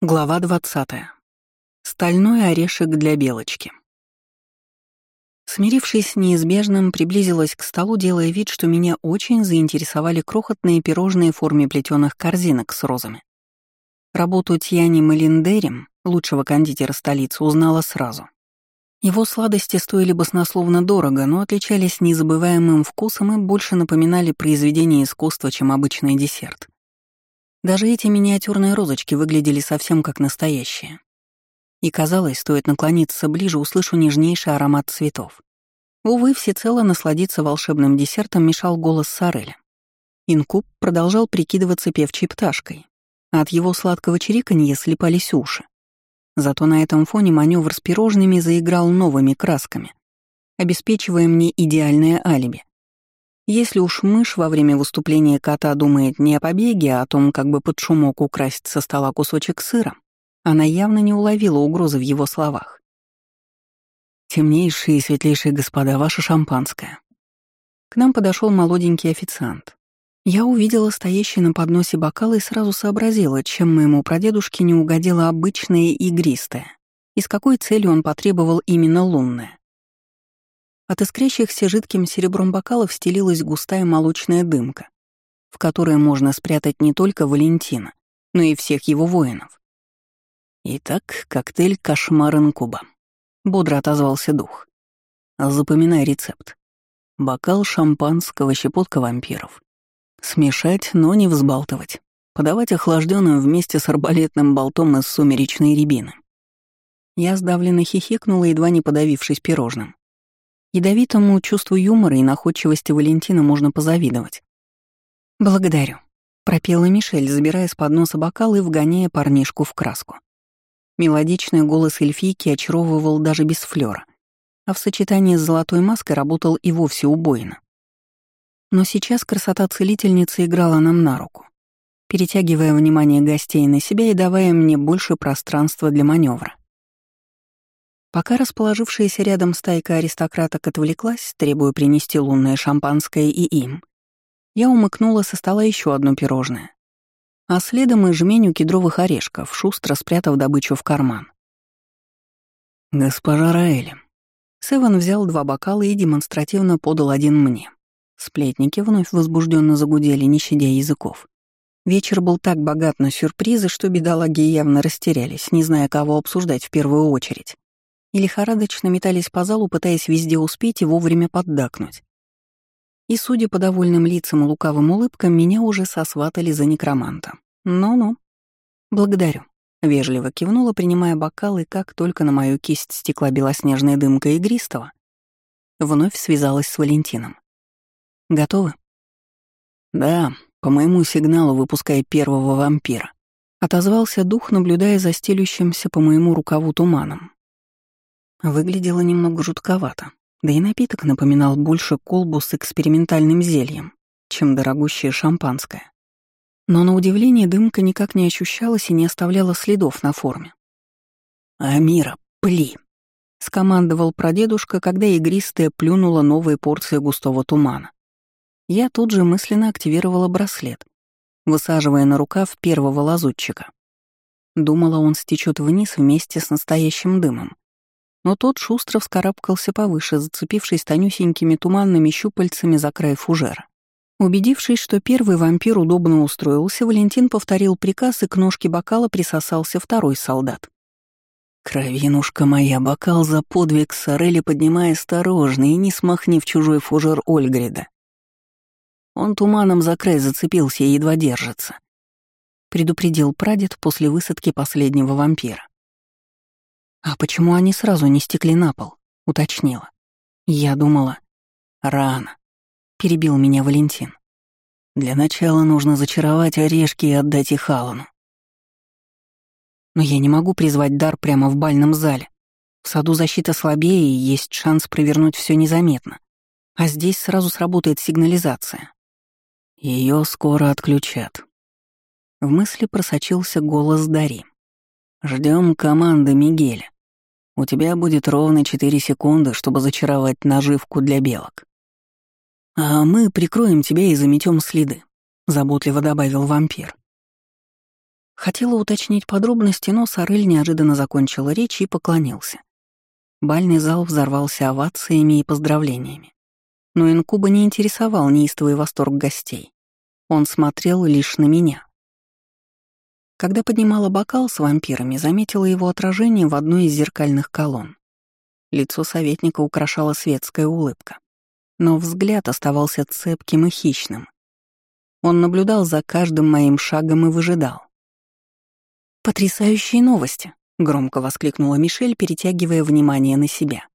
Глава 20. Стальной орешек для белочки. Смирившись с неизбежным, приблизилась к столу, делая вид, что меня очень заинтересовали крохотные пирожные в форме плетеных корзинок с розами. Работу Тьяни Малиндерем, лучшего кондитера столицы, узнала сразу. Его сладости стоили баснословно дорого, но отличались незабываемым вкусом и больше напоминали произведение искусства, чем обычный десерт. Даже эти миниатюрные розочки выглядели совсем как настоящие. И казалось, стоит наклониться ближе, услышу нежнейший аромат цветов. Увы, всецело насладиться волшебным десертом мешал голос Сареля. Инкуб продолжал прикидываться певчей пташкой, а от его сладкого чириканья слепались уши. Зато на этом фоне маневр с пирожными заиграл новыми красками, обеспечивая мне идеальное алиби. Если уж мышь во время выступления кота думает не о побеге, а о том, как бы под шумок украсть со стола кусочек сыра, она явно не уловила угрозы в его словах. «Темнейшие и светлейшие господа, ваше шампанское». К нам подошел молоденький официант. Я увидела стоящий на подносе бокал и сразу сообразила, чем моему прадедушке не угодило обычное игристое, и с какой целью он потребовал именно лунное. От искрящихся жидким серебром бокалов стелилась густая молочная дымка, в которой можно спрятать не только Валентина, но и всех его воинов. «Итак, коктейль «Кошмар инкуба», — бодро отозвался дух. «Запоминай рецепт. Бокал шампанского, щепотка вампиров. Смешать, но не взбалтывать. Подавать охлажденным вместе с арбалетным болтом из сумеречной рябины». Я сдавленно хихикнула, едва не подавившись пирожным. Ядовитому чувству юмора и находчивости Валентина можно позавидовать. «Благодарю», — пропела Мишель, забирая с подноса бокал и вгоняя парнишку в краску. Мелодичный голос эльфийки очаровывал даже без флера, а в сочетании с золотой маской работал и вовсе убойно. Но сейчас красота целительницы играла нам на руку, перетягивая внимание гостей на себя и давая мне больше пространства для маневра. Пока расположившаяся рядом стайка аристократок отвлеклась, требуя принести лунное шампанское и им, я умыкнула со стола еще одно пирожное, а следом и жменю кедровых орешков, шустро спрятав добычу в карман. «Госпожа Раэли». Севан взял два бокала и демонстративно подал один мне. Сплетники вновь возбужденно загудели, не щадя языков. Вечер был так богат на сюрпризы, что бедолаги явно растерялись, не зная, кого обсуждать в первую очередь и лихорадочно метались по залу, пытаясь везде успеть и вовремя поддакнуть. И, судя по довольным лицам и лукавым улыбкам, меня уже сосватали за некроманта. Ну-ну. Благодарю. Вежливо кивнула, принимая бокал, и как только на мою кисть стекла белоснежная дымка игристого, вновь связалась с Валентином. «Готовы?» «Да, по моему сигналу выпуская первого вампира», — отозвался дух, наблюдая за стелющимся по моему рукаву туманом. Выглядело немного жутковато, да и напиток напоминал больше колбу с экспериментальным зельем, чем дорогущее шампанское. Но на удивление дымка никак не ощущалась и не оставляла следов на форме. «Амира, пли!» — скомандовал прадедушка, когда игристая плюнула новые порции густого тумана. Я тут же мысленно активировала браслет, высаживая на рукав первого лазутчика. Думала, он стечет вниз вместе с настоящим дымом но тот шустро вскарабкался повыше, зацепившись тонюсенькими туманными щупальцами за край фужера. Убедившись, что первый вампир удобно устроился, Валентин повторил приказ, и к ножке бокала присосался второй солдат. «Кровинушка моя, бокал за подвиг Сорели поднимай осторожно и не смахни в чужой фужер Ольгрида. Он туманом за край зацепился и едва держится», — предупредил прадед после высадки последнего вампира. «А почему они сразу не стекли на пол?» — уточнила. Я думала. «Рано», — перебил меня Валентин. «Для начала нужно зачаровать орешки и отдать их Алану». «Но я не могу призвать дар прямо в бальном зале. В саду защита слабее, и есть шанс провернуть все незаметно. А здесь сразу сработает сигнализация. Ее скоро отключат». В мысли просочился голос Дари. Ждем команды Мигеля. У тебя будет ровно 4 секунды, чтобы зачаровать наживку для белок. А мы прикроем тебя и заметем следы, заботливо добавил вампир. Хотела уточнить подробности, но Сорель неожиданно закончила речь и поклонился. Бальный зал взорвался овациями и поздравлениями. Но инкуба не интересовал неистовый восторг гостей. Он смотрел лишь на меня. Когда поднимала бокал с вампирами, заметила его отражение в одной из зеркальных колонн. Лицо советника украшала светская улыбка. Но взгляд оставался цепким и хищным. Он наблюдал за каждым моим шагом и выжидал. «Потрясающие новости!» — громко воскликнула Мишель, перетягивая внимание на себя.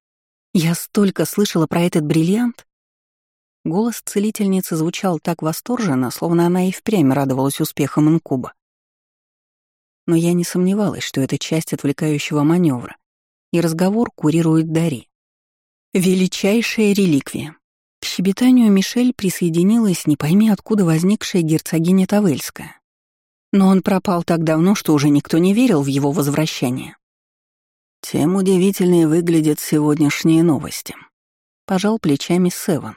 «Я столько слышала про этот бриллиант!» Голос целительницы звучал так восторженно, словно она и впрямь радовалась успехам инкуба. Но я не сомневалась, что это часть отвлекающего маневра, и разговор курирует Дари. Величайшая реликвия. К щебетанию Мишель присоединилась не пойми откуда возникшая герцогиня Тавельская. Но он пропал так давно, что уже никто не верил в его возвращение. Тем удивительнее выглядят сегодняшние новости. Пожал плечами Севен,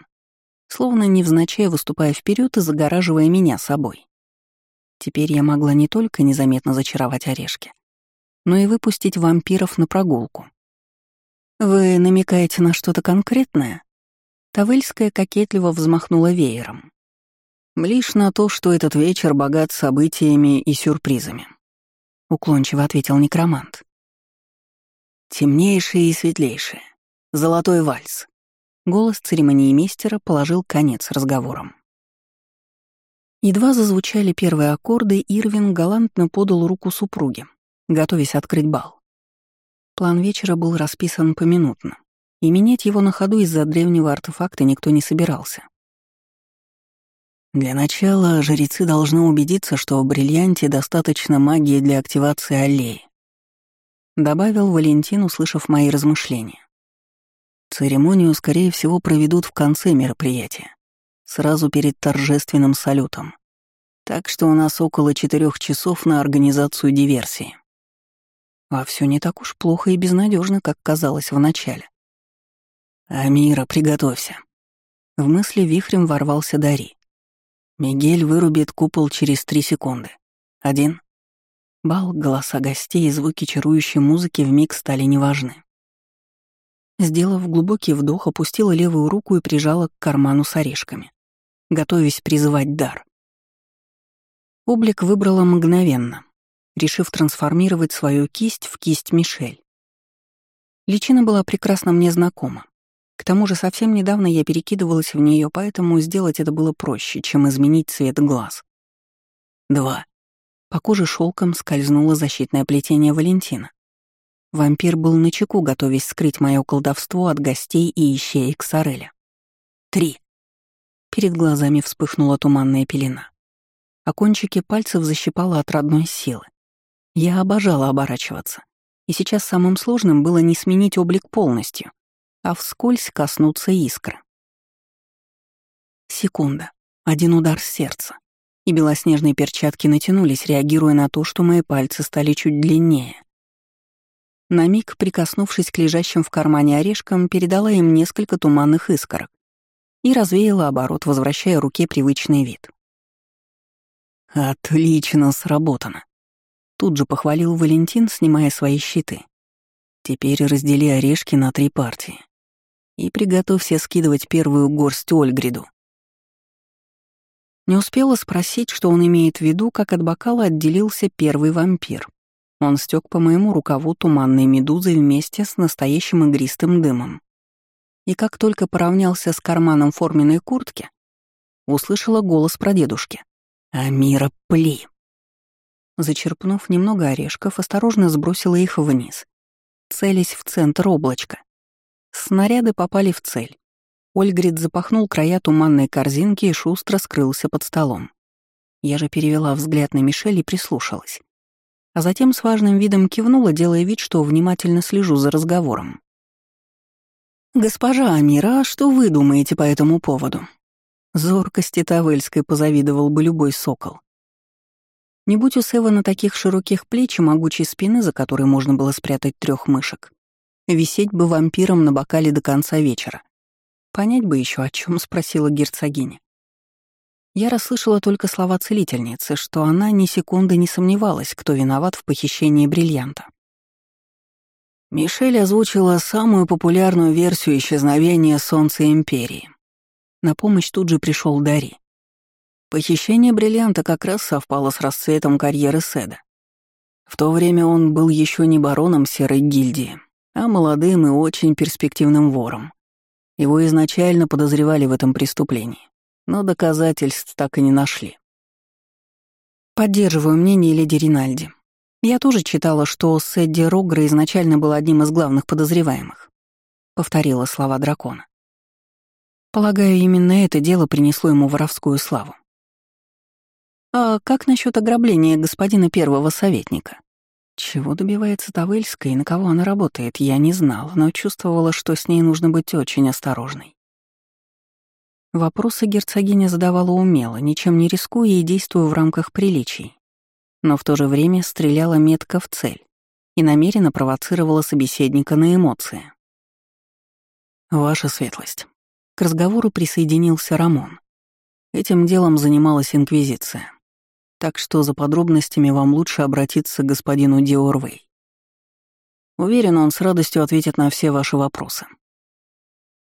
словно невзначай выступая вперед и загораживая меня собой. Теперь я могла не только незаметно зачаровать орешки, но и выпустить вампиров на прогулку. «Вы намекаете на что-то конкретное?» Тавельская кокетливо взмахнула веером. Лишь на то, что этот вечер богат событиями и сюрпризами. Уклончиво ответил некромант. Темнейшее и светлейшее. Золотой вальс. Голос церемонии мистера положил конец разговорам. Едва зазвучали первые аккорды, Ирвин галантно подал руку супруге, готовясь открыть бал. План вечера был расписан поминутно, и менять его на ходу из-за древнего артефакта никто не собирался. Для начала жрецы должны убедиться, что в бриллианте достаточно магии для активации аллеи. Добавил Валентин, услышав мои размышления. Церемонию, скорее всего, проведут в конце мероприятия, сразу перед торжественным салютом. Так что у нас около четырех часов на организацию диверсии. А все не так уж плохо и безнадежно, как казалось в начале. «Амира, приготовься». В мысли вихрем ворвался Дари. Мигель вырубит купол через три секунды. Один. Бал, голоса гостей и звуки чарующей музыки вмиг стали неважны. Сделав глубокий вдох, опустила левую руку и прижала к карману с орешками, готовясь призывать дар. Облик выбрала мгновенно, решив трансформировать свою кисть в кисть Мишель. Личина была прекрасно мне знакома. К тому же совсем недавно я перекидывалась в нее, поэтому сделать это было проще, чем изменить цвет глаз. Два. По коже шелком скользнуло защитное плетение Валентина. Вампир был на чеку, готовясь скрыть мое колдовство от гостей и ищей Ксареля. Три. Перед глазами вспыхнула туманная пелена. А кончики пальцев защипала от родной силы. Я обожала оборачиваться. И сейчас самым сложным было не сменить облик полностью, а вскользь коснуться искры. Секунда. Один удар сердца. И белоснежные перчатки натянулись, реагируя на то, что мои пальцы стали чуть длиннее. На миг, прикоснувшись к лежащим в кармане орешкам, передала им несколько туманных искорок и развеяла оборот, возвращая руке привычный вид. «Отлично сработано!» Тут же похвалил Валентин, снимая свои щиты. «Теперь раздели орешки на три партии и приготовься скидывать первую горсть Ольгриду. Не успела спросить, что он имеет в виду, как от бокала отделился первый вампир. Он стек по моему рукаву туманной медузой вместе с настоящим игристым дымом. И как только поравнялся с карманом форменной куртки, услышала голос прадедушки. «Амира, пли!» Зачерпнув немного орешков, осторожно сбросила их вниз, целясь в центр облачка. Снаряды попали в цель. Ольгрид запахнул края туманной корзинки и шустро скрылся под столом. Я же перевела взгляд на Мишель и прислушалась. А затем с важным видом кивнула, делая вид, что внимательно слежу за разговором. «Госпожа Амира, а что вы думаете по этому поводу?» Зоркости Тавельской позавидовал бы любой сокол. Не будь у Севана таких широких плеч и могучей спины, за которой можно было спрятать трех мышек, Висеть бы вампиром на бокале до конца вечера. Понять бы еще, о чем спросила герцогиня. Я расслышала только слова целительницы, что она ни секунды не сомневалась, кто виноват в похищении бриллианта. Мишель озвучила самую популярную версию исчезновения Солнца Империи. На помощь тут же пришел Дари. Похищение бриллианта как раз совпало с расцветом карьеры Седа. В то время он был еще не бароном Серой гильдии, а молодым и очень перспективным вором. Его изначально подозревали в этом преступлении, но доказательств так и не нашли. Поддерживаю мнение леди Ринальди. Я тоже читала, что Сэдди Рогра изначально был одним из главных подозреваемых. Повторила слова дракона. Полагаю, именно это дело принесло ему воровскую славу. А как насчет ограбления господина первого советника? Чего добивается Тавельская и на кого она работает, я не знала, но чувствовала, что с ней нужно быть очень осторожной. Вопросы герцогиня задавала умело, ничем не рискуя и действуя в рамках приличий. Но в то же время стреляла метко в цель и намеренно провоцировала собеседника на эмоции. «Ваша светлость». К разговору присоединился Рамон. Этим делом занималась Инквизиция. Так что за подробностями вам лучше обратиться к господину Диорвей. Уверен, он с радостью ответит на все ваши вопросы.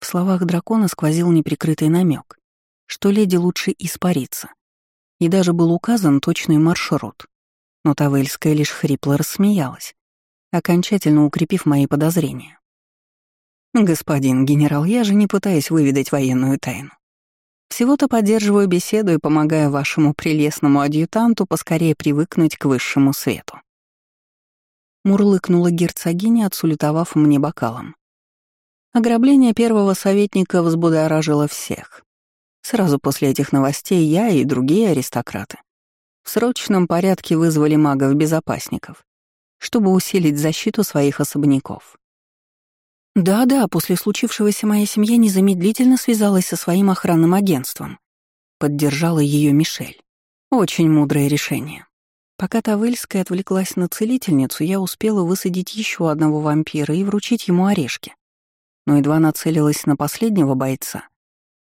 В словах дракона сквозил неприкрытый намек, что леди лучше испариться. И даже был указан точный маршрут. Но Тавельская лишь хрипло рассмеялась, окончательно укрепив мои подозрения. «Господин генерал, я же не пытаюсь выведать военную тайну. Всего-то поддерживаю беседу и помогаю вашему прелестному адъютанту поскорее привыкнуть к высшему свету. Мурлыкнула герцогиня, отсулютовав мне бокалом. Ограбление первого советника взбудоражило всех. Сразу после этих новостей я и другие аристократы в срочном порядке вызвали магов-безопасников, чтобы усилить защиту своих особняков. Да-да, после случившегося моя семья незамедлительно связалась со своим охранным агентством. Поддержала ее Мишель. Очень мудрое решение. Пока Тавельская отвлеклась на целительницу, я успела высадить еще одного вампира и вручить ему орешки. Но едва нацелилась на последнего бойца.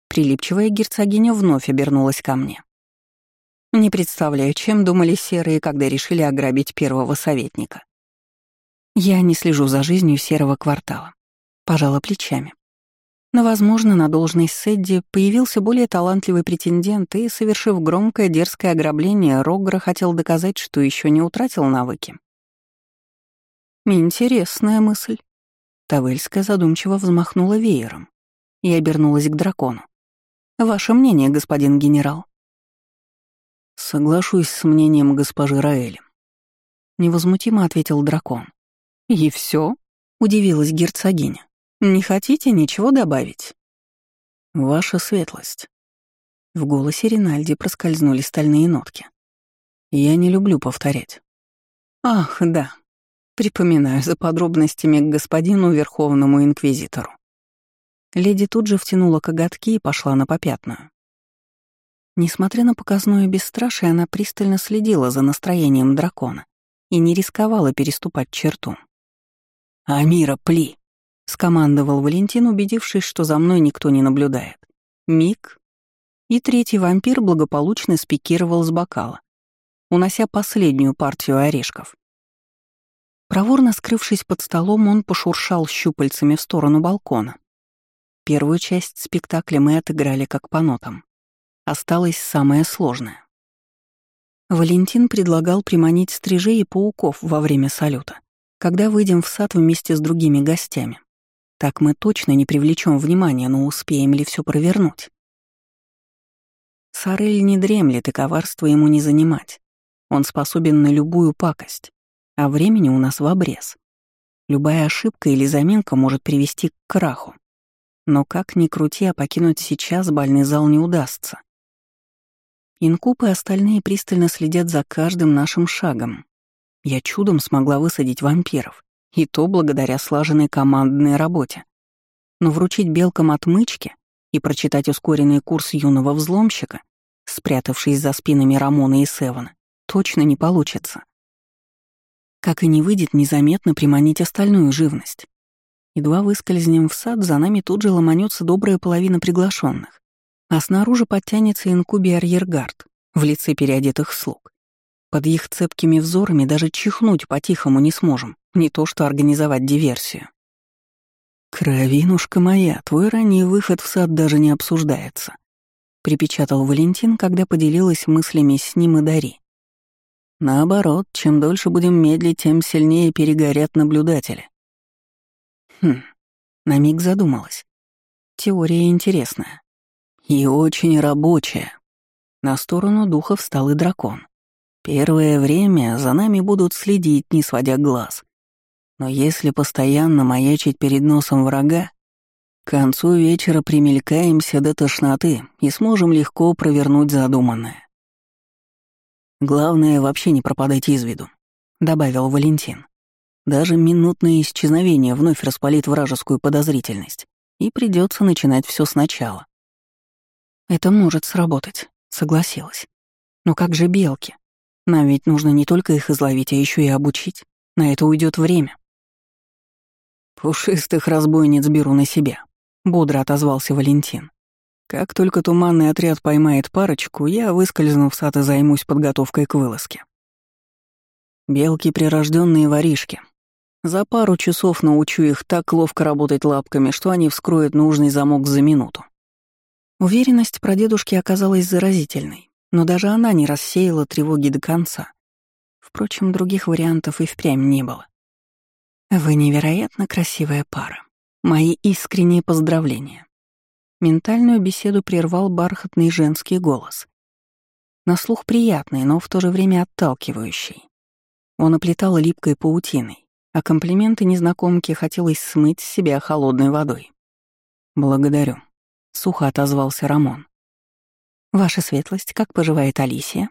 Прилипчивая герцогиня вновь обернулась ко мне. Не представляю, чем думали серые, когда решили ограбить первого советника. Я не слежу за жизнью серого квартала пожала плечами. Но, возможно, на должность Сэдди появился более талантливый претендент, и, совершив громкое дерзкое ограбление, Роггра хотел доказать, что еще не утратил навыки. «Интересная мысль». Тавельская задумчиво взмахнула веером и обернулась к дракону. «Ваше мнение, господин генерал?» «Соглашусь с мнением госпожи Раэли», — невозмутимо ответил дракон. «И все? удивилась герцогиня. Не хотите ничего добавить? Ваша светлость. В голосе Ринальди проскользнули стальные нотки. Я не люблю повторять. Ах, да. Припоминаю за подробностями к господину Верховному Инквизитору. Леди тут же втянула коготки и пошла на попятную. Несмотря на показное бесстрашие, она пристально следила за настроением дракона и не рисковала переступать черту. «Амира, пли!» скомандовал Валентин, убедившись, что за мной никто не наблюдает. Миг. И третий вампир благополучно спикировал с бокала, унося последнюю партию орешков. Проворно скрывшись под столом, он пошуршал щупальцами в сторону балкона. Первую часть спектакля мы отыграли как по нотам. Осталось самое сложное. Валентин предлагал приманить стрижей и пауков во время салюта, когда выйдем в сад вместе с другими гостями. Так мы точно не привлечем внимания, но успеем ли все провернуть? Сарель не дремлет, и коварство ему не занимать. Он способен на любую пакость, а времени у нас в обрез. Любая ошибка или заминка может привести к краху. Но как ни крути, а покинуть сейчас бальный зал не удастся. Инкуб и остальные пристально следят за каждым нашим шагом. Я чудом смогла высадить вампиров. И то благодаря слаженной командной работе. Но вручить белкам отмычки и прочитать ускоренный курс юного взломщика, спрятавшись за спинами Рамона и Севана, точно не получится. Как и не выйдет незаметно приманить остальную живность. Едва выскользнем в сад, за нами тут же ломанется добрая половина приглашенных. А снаружи подтянется инкуби арьергард в лице переодетых слуг. Под их цепкими взорами даже чихнуть по-тихому не сможем, не то что организовать диверсию. «Кровинушка моя, твой ранний выход в сад даже не обсуждается», — припечатал Валентин, когда поделилась мыслями с ним и Дари. «Наоборот, чем дольше будем медлить, тем сильнее перегорят наблюдатели». Хм, на миг задумалась. Теория интересная. И очень рабочая. На сторону духа встал и дракон. Первое время за нами будут следить, не сводя глаз. Но если постоянно маячить перед носом врага, к концу вечера примелькаемся до тошноты и сможем легко провернуть задуманное. «Главное, вообще не пропадать из виду», — добавил Валентин. «Даже минутное исчезновение вновь распалит вражескую подозрительность, и придется начинать все сначала». «Это может сработать», — согласилась. «Но как же белки? Нам ведь нужно не только их изловить, а еще и обучить. На это уйдет время. «Пушистых разбойниц беру на себя», — бодро отозвался Валентин. «Как только туманный отряд поймает парочку, я выскользну в сад и займусь подготовкой к вылазке. Белки — прирожденные воришки. За пару часов научу их так ловко работать лапками, что они вскроют нужный замок за минуту». Уверенность про дедушки оказалась заразительной но даже она не рассеяла тревоги до конца. Впрочем, других вариантов и впрямь не было. «Вы невероятно красивая пара. Мои искренние поздравления». Ментальную беседу прервал бархатный женский голос. На слух приятный, но в то же время отталкивающий. Он оплетал липкой паутиной, а комплименты незнакомки хотелось смыть с себя холодной водой. «Благодарю», — сухо отозвался Рамон. «Ваша светлость, как поживает Алисия?»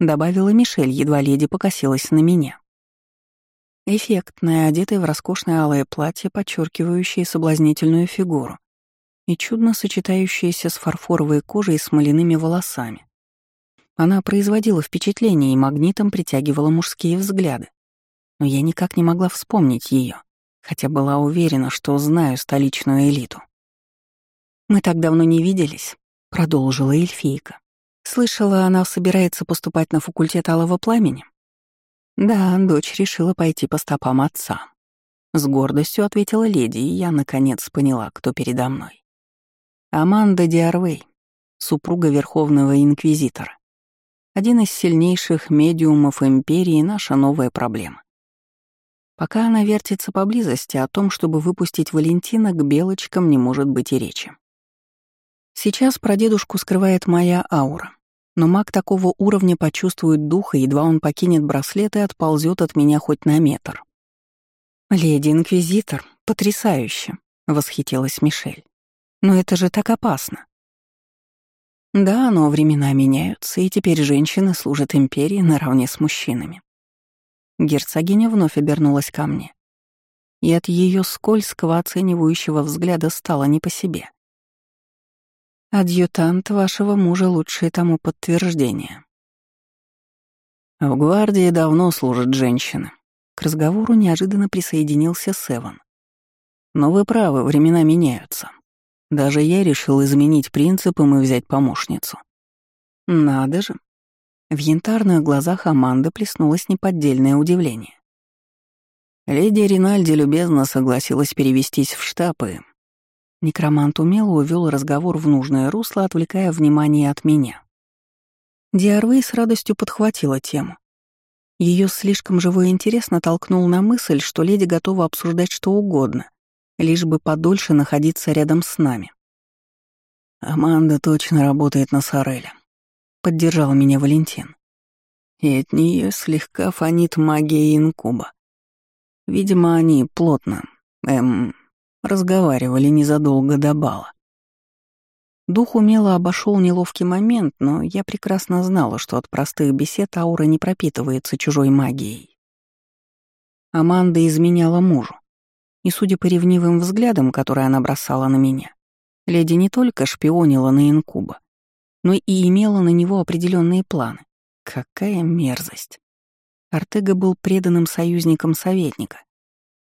Добавила Мишель, едва леди покосилась на меня. Эффектная, одетая в роскошное алое платье, подчеркивающее соблазнительную фигуру и чудно сочетающаяся с фарфоровой кожей и смоляными волосами. Она производила впечатление и магнитом притягивала мужские взгляды. Но я никак не могла вспомнить ее, хотя была уверена, что знаю столичную элиту. «Мы так давно не виделись», продолжила эльфийка. Слышала, она собирается поступать на факультет Алого Пламени? Да, дочь решила пойти по стопам отца. С гордостью ответила леди, и я, наконец, поняла, кто передо мной. Аманда Диарвей, супруга Верховного Инквизитора. Один из сильнейших медиумов Империи — наша новая проблема. Пока она вертится поблизости, о том, чтобы выпустить Валентина, к белочкам не может быть и речи. Сейчас прадедушку скрывает моя аура, но маг такого уровня почувствует духа, едва он покинет браслет и отползет от меня хоть на метр. «Леди-инквизитор, потрясающе!» — восхитилась Мишель. «Но это же так опасно!» Да, но времена меняются, и теперь женщины служат империи наравне с мужчинами. Герцогиня вновь обернулась ко мне. И от ее скользкого оценивающего взгляда стало не по себе. Адъютант вашего мужа лучшее тому подтверждение. В гвардии давно служат женщины. К разговору неожиданно присоединился Севан. Но вы правы, времена меняются. Даже я решил изменить принципы и взять помощницу. Надо же. В янтарных глазах Аманды плеснулось неподдельное удивление. Леди Ринальди любезно согласилась перевестись в штаб и Некромант умело увел разговор в нужное русло, отвлекая внимание от меня. Диарвей с радостью подхватила тему. Ее слишком живой интерес натолкнул на мысль, что леди готова обсуждать что угодно, лишь бы подольше находиться рядом с нами. «Аманда точно работает на Сореле», — поддержал меня Валентин. И от нее слегка фонит магия инкуба. Видимо, они плотно, эм, Разговаривали незадолго до бала. Дух умело обошел неловкий момент, но я прекрасно знала, что от простых бесед аура не пропитывается чужой магией. Аманда изменяла мужу. И, судя по ревнивым взглядам, которые она бросала на меня, леди не только шпионила на инкуба, но и имела на него определенные планы. Какая мерзость. Артега был преданным союзником советника,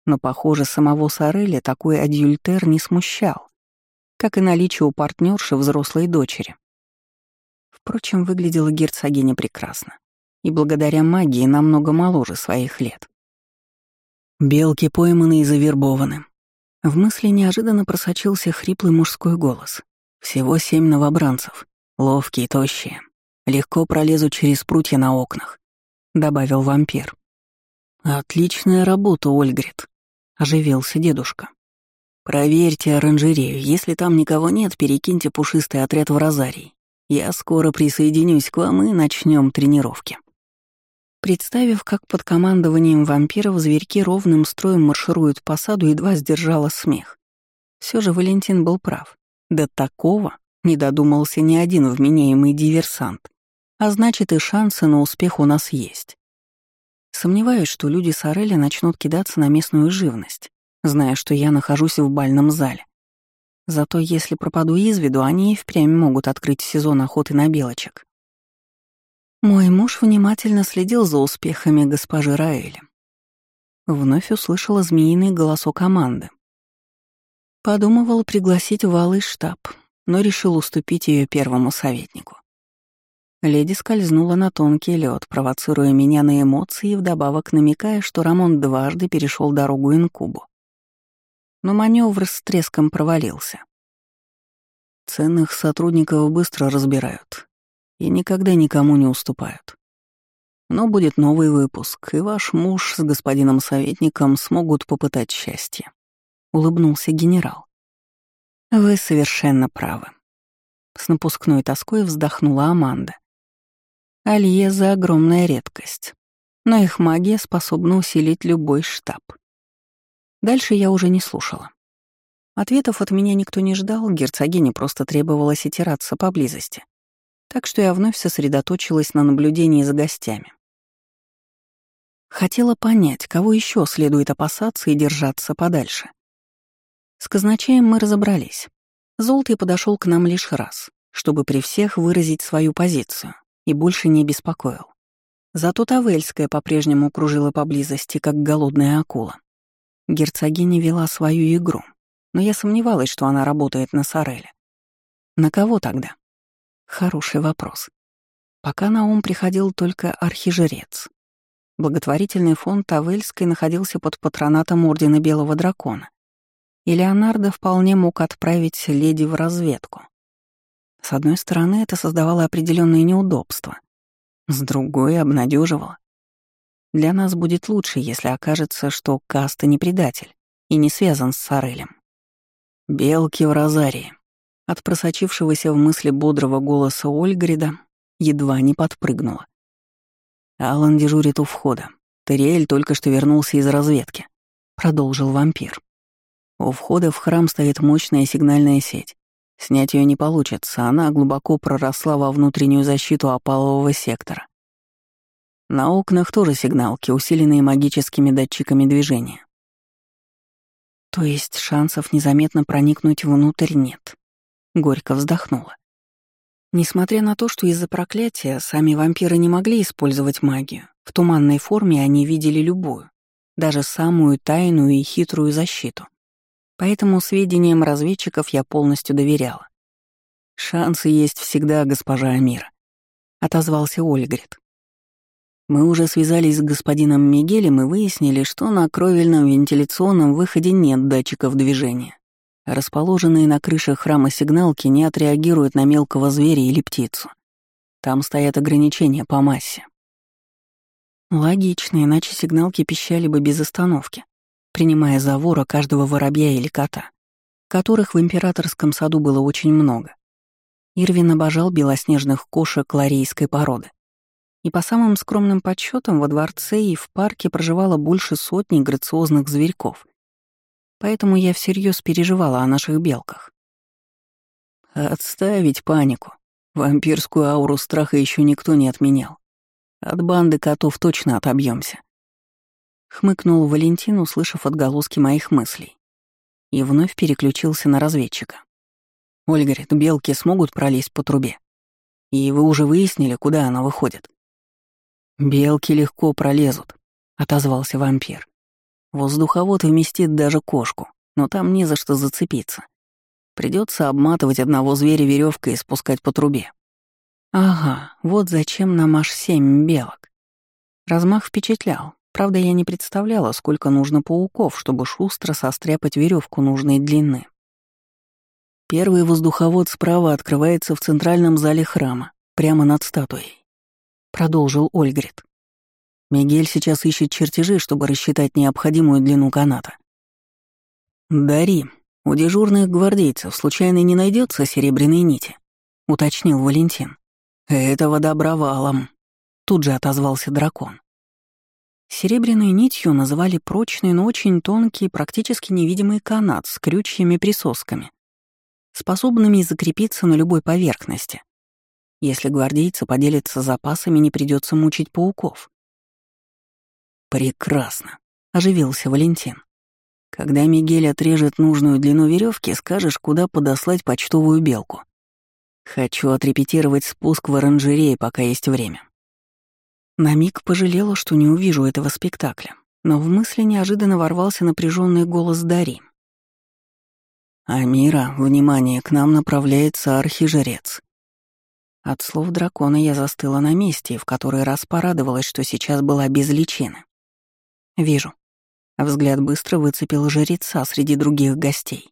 но, похоже, самого Сореля такой адюльтер не смущал. как и наличие у партнерши взрослой дочери. Впрочем, выглядела герцогиня прекрасно и благодаря магии намного моложе своих лет. Белки пойманы и завербованы. В мысли неожиданно просочился хриплый мужской голос. Всего семь новобранцев, ловкие, тощие. Легко пролезут через прутья на окнах, добавил вампир. Отличная работа, Ольгрид, оживился дедушка. Проверьте оранжерею, если там никого нет, перекиньте пушистый отряд в розарий. Я скоро присоединюсь к вам и начнем тренировки. Представив, как под командованием вампиров зверьки ровным строем маршируют по саду, едва сдержала смех. Все же Валентин был прав. До такого не додумался ни один вменяемый диверсант. А значит, и шансы на успех у нас есть. Сомневаюсь, что люди с Ореля начнут кидаться на местную живность, зная, что я нахожусь в бальном зале. Зато если пропаду из виду, они и впрямь могут открыть сезон охоты на белочек. Мой муж внимательно следил за успехами госпожи Раэли. Вновь услышала змеиный голосок команды. Подумывал пригласить в Алый штаб, но решил уступить ее первому советнику. Леди скользнула на тонкий лед, провоцируя меня на эмоции и вдобавок намекая, что Рамон дважды перешел дорогу инкубу. Но маневр с треском провалился. Ценных сотрудников быстро разбирают, и никогда никому не уступают. Но будет новый выпуск, и ваш муж с господином советником смогут попытать счастье. Улыбнулся генерал. Вы совершенно правы. С напускной тоской вздохнула Аманда. Альеза — огромная редкость, но их магия способна усилить любой штаб. Дальше я уже не слушала. Ответов от меня никто не ждал, герцогине просто требовалось отираться поблизости так что я вновь сосредоточилась на наблюдении за гостями. Хотела понять, кого еще следует опасаться и держаться подальше. С казначеем мы разобрались. Золотый подошел к нам лишь раз, чтобы при всех выразить свою позицию, и больше не беспокоил. Зато Тавельская по-прежнему кружила поблизости, как голодная акула. Герцогиня вела свою игру, но я сомневалась, что она работает на Сореле. На кого тогда? Хороший вопрос. Пока на ум приходил только архижрец. Благотворительный фонд Тавельской находился под патронатом Ордена Белого Дракона, и Леонардо вполне мог отправить леди в разведку. С одной стороны, это создавало определенные неудобства, с другой — обнадеживало. Для нас будет лучше, если окажется, что Каста не предатель и не связан с Сорелем. «Белки в розарии», от просочившегося в мысли бодрого голоса Ольгрида едва не подпрыгнула. «Алан дежурит у входа. Терриэль только что вернулся из разведки», — продолжил вампир. «У входа в храм стоит мощная сигнальная сеть. Снять ее не получится, она глубоко проросла во внутреннюю защиту опалового сектора. На окнах тоже сигналки, усиленные магическими датчиками движения. То есть шансов незаметно проникнуть внутрь нет. Горько вздохнула. Несмотря на то, что из-за проклятия сами вампиры не могли использовать магию, в туманной форме они видели любую, даже самую тайную и хитрую защиту. Поэтому сведениям разведчиков я полностью доверяла. «Шансы есть всегда, госпожа Амира», — отозвался Ольгрид. Мы уже связались с господином Мигелем и выяснили, что на кровельном вентиляционном выходе нет датчиков движения. Расположенные на крыше храма сигналки не отреагируют на мелкого зверя или птицу. Там стоят ограничения по массе. Логично, иначе сигналки пищали бы без остановки, принимая за вора каждого воробья или кота, которых в императорском саду было очень много. Ирвин обожал белоснежных кошек ларейской породы. И по самым скромным подсчетам во дворце и в парке проживало больше сотни грациозных зверьков, поэтому я всерьез переживала о наших белках. Отставить панику. Вампирскую ауру страха еще никто не отменял. От банды котов точно отобьемся. Хмыкнул Валентин, услышав отголоски моих мыслей. И вновь переключился на разведчика. «Ольга говорит, белки смогут пролезть по трубе? И вы уже выяснили, куда она выходит?» «Белки легко пролезут», — отозвался вампир. Воздуховод вместит даже кошку, но там не за что зацепиться. Придется обматывать одного зверя веревкой и спускать по трубе. Ага, вот зачем нам аж семь белок. Размах впечатлял. Правда, я не представляла, сколько нужно пауков, чтобы шустро состряпать веревку нужной длины. Первый воздуховод справа открывается в центральном зале храма, прямо над статуей. Продолжил Ольгрид. Мигель сейчас ищет чертежи, чтобы рассчитать необходимую длину каната. «Дари, у дежурных гвардейцев случайно не найдется серебряной нити?» — уточнил Валентин. «Этого добра валом», — тут же отозвался дракон. Серебряной нитью называли прочный, но очень тонкий, практически невидимый канат с крючьями-присосками, способными закрепиться на любой поверхности. Если гвардейцы поделятся запасами, не придется мучить пауков. «Прекрасно», — оживился Валентин. «Когда Мигель отрежет нужную длину веревки, скажешь, куда подослать почтовую белку. Хочу отрепетировать спуск в оранжерее, пока есть время». На миг пожалела, что не увижу этого спектакля, но в мысли неожиданно ворвался напряженный голос Дари. «Амира, внимание, к нам направляется архижрец». От слов дракона я застыла на месте и в который раз порадовалась, что сейчас была без личины. «Вижу». Взгляд быстро выцепил жреца среди других гостей.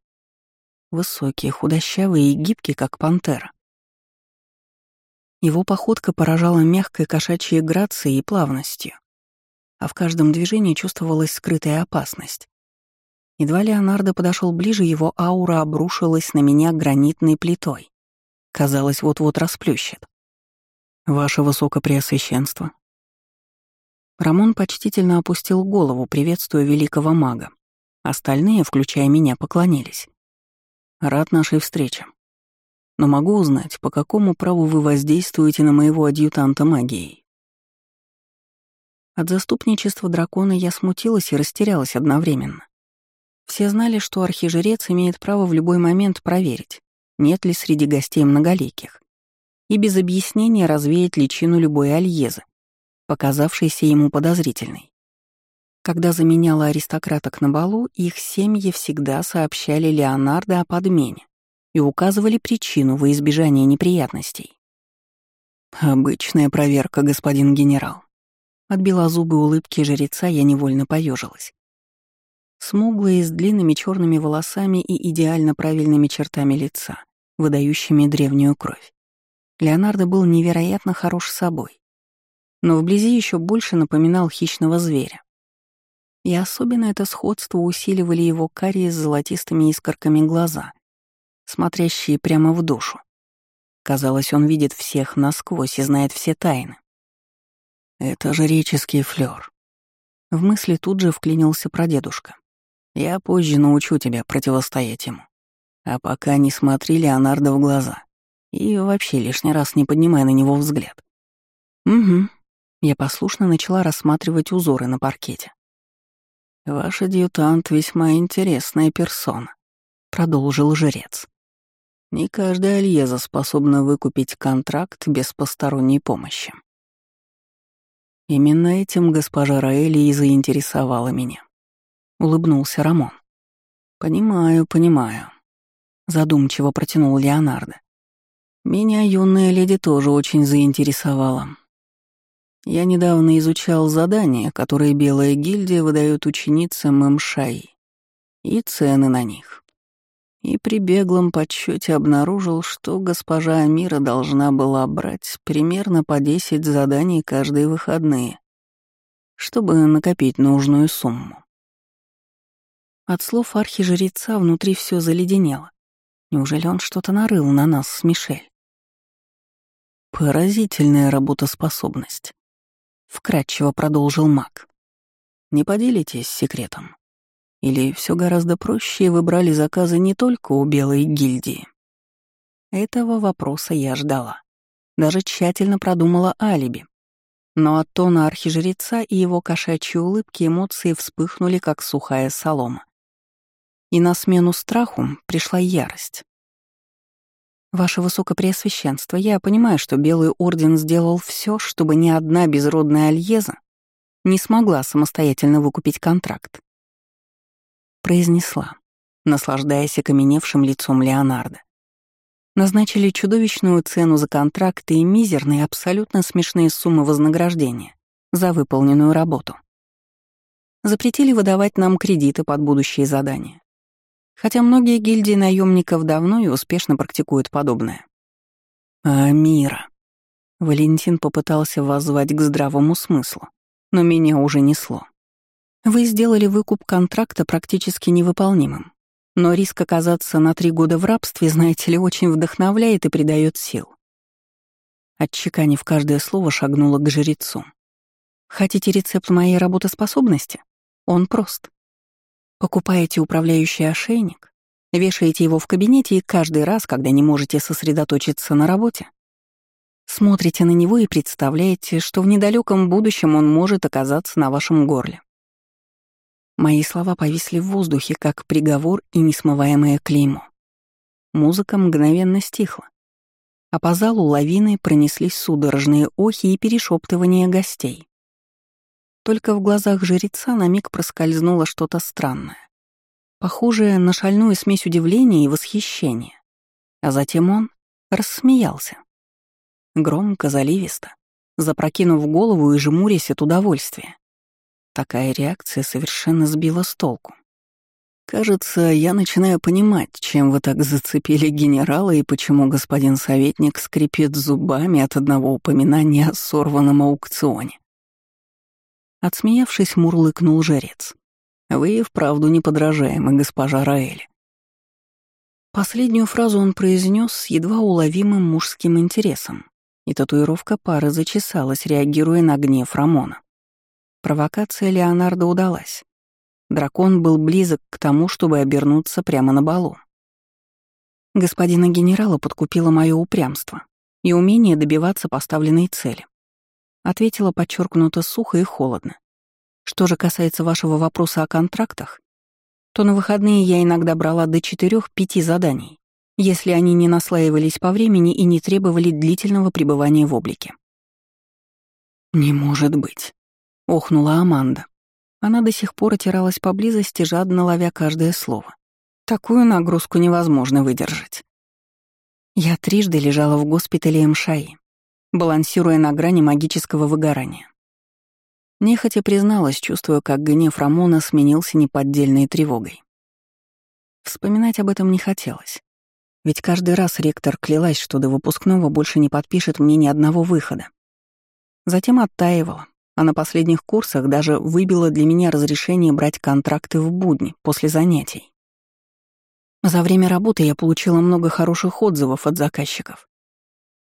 Высокий, худощавый и гибкий, как пантера. Его походка поражала мягкой кошачьей грацией и плавностью, а в каждом движении чувствовалась скрытая опасность. Едва Леонардо подошел ближе, его аура обрушилась на меня гранитной плитой. Казалось, вот-вот расплющит. «Ваше Высокопреосвященство». Рамон почтительно опустил голову, приветствуя великого мага. Остальные, включая меня, поклонились. «Рад нашей встрече», но могу узнать, по какому праву вы воздействуете на моего адъютанта магией. От заступничества дракона я смутилась и растерялась одновременно. Все знали, что архижрец имеет право в любой момент проверить, нет ли среди гостей многоликих, и без объяснения развеять личину любой альезы, показавшейся ему подозрительной. Когда заменяла аристократок на балу, их семьи всегда сообщали Леонардо о подмене, и указывали причину во избежание неприятностей. «Обычная проверка, господин генерал». Отбила зубы улыбки жреца, я невольно поежилась. Смуглые, с длинными черными волосами и идеально правильными чертами лица, выдающими древнюю кровь. Леонардо был невероятно хорош собой, но вблизи еще больше напоминал хищного зверя. И особенно это сходство усиливали его карие с золотистыми искорками глаза — смотрящие прямо в душу. Казалось, он видит всех насквозь и знает все тайны. Это же реческий флёр. В мысли тут же вклинился прадедушка. Я позже научу тебя противостоять ему. А пока не смотри Леонардо в глаза. И вообще лишний раз не поднимай на него взгляд. Угу. Я послушно начала рассматривать узоры на паркете. Ваш адъютант весьма интересная персона, продолжил жрец. Не каждая Альеза способна выкупить контракт без посторонней помощи. Именно этим госпожа Раэли и заинтересовала меня. Улыбнулся Рамон. «Понимаю, понимаю», — задумчиво протянул Леонардо. «Меня юная леди тоже очень заинтересовала. Я недавно изучал задания, которые Белая гильдия выдает ученицам МШАИ, и цены на них и при беглом подсчете обнаружил, что госпожа Амира должна была брать примерно по 10 заданий каждые выходные, чтобы накопить нужную сумму. От слов архижреца внутри все заледенело. Неужели он что-то нарыл на нас с Мишель? Поразительная работоспособность. Вкратчиво продолжил маг. Не поделитесь секретом. Или все гораздо проще, и вы брали заказы не только у Белой гильдии? Этого вопроса я ждала. Даже тщательно продумала алиби. Но от тона архижреца и его кошачьей улыбки эмоции вспыхнули, как сухая солома. И на смену страху пришла ярость. «Ваше Высокопреосвященство, я понимаю, что Белый Орден сделал все, чтобы ни одна безродная Альеза не смогла самостоятельно выкупить контракт произнесла. наслаждаясь окаменевшим лицом Леонардо. Назначили чудовищную цену за контракты и мизерные, абсолютно смешные суммы вознаграждения за выполненную работу. Запретили выдавать нам кредиты под будущие задания. Хотя многие гильдии наемников давно и успешно практикуют подобное. А мира. Валентин попытался воззвать к здравому смыслу, но меня уже несло. Вы сделали выкуп контракта практически невыполнимым. Но риск оказаться на три года в рабстве, знаете ли, очень вдохновляет и придает сил. Отчеканив каждое слово, шагнула к жрецу. Хотите рецепт моей работоспособности? Он прост. Покупаете управляющий ошейник, вешаете его в кабинете и каждый раз, когда не можете сосредоточиться на работе, смотрите на него и представляете, что в недалеком будущем он может оказаться на вашем горле. Мои слова повисли в воздухе, как приговор и несмываемое клеймо. Музыка мгновенно стихла, а по залу лавиной пронеслись судорожные охи и перешептывания гостей. Только в глазах жреца на миг проскользнуло что-то странное, похожее на шальную смесь удивления и восхищения. А затем он рассмеялся. Громко, заливисто, запрокинув голову и жмурясь от удовольствия. Такая реакция совершенно сбила с толку. Кажется, я начинаю понимать, чем вы так зацепили генерала и почему господин советник скрипит зубами от одного упоминания о сорванном аукционе. Отсмеявшись, мурлыкнул жрец. «Вы и вправду неподражаемы, госпожа Раэль». Последнюю фразу он произнес с едва уловимым мужским интересом, и татуировка пары зачесалась, реагируя на гнев Рамона. Провокация Леонардо удалась. Дракон был близок к тому, чтобы обернуться прямо на балу. Господина генерала подкупило мое упрямство и умение добиваться поставленной цели. Ответила подчеркнуто сухо и холодно. Что же касается вашего вопроса о контрактах, то на выходные я иногда брала до четырех-пяти заданий, если они не наслаивались по времени и не требовали длительного пребывания в облике. «Не может быть», — охнула Аманда. Она до сих пор отиралась поблизости, жадно ловя каждое слово. Такую нагрузку невозможно выдержать. Я трижды лежала в госпитале МШАИ, балансируя на грани магического выгорания. Нехотя призналась, чувствуя, как гнев Рамона сменился неподдельной тревогой. Вспоминать об этом не хотелось. Ведь каждый раз ректор клялась, что до выпускного больше не подпишет мне ни одного выхода. Затем оттаивала, а на последних курсах даже выбила для меня разрешение брать контракты в будни после занятий. За время работы я получила много хороших отзывов от заказчиков.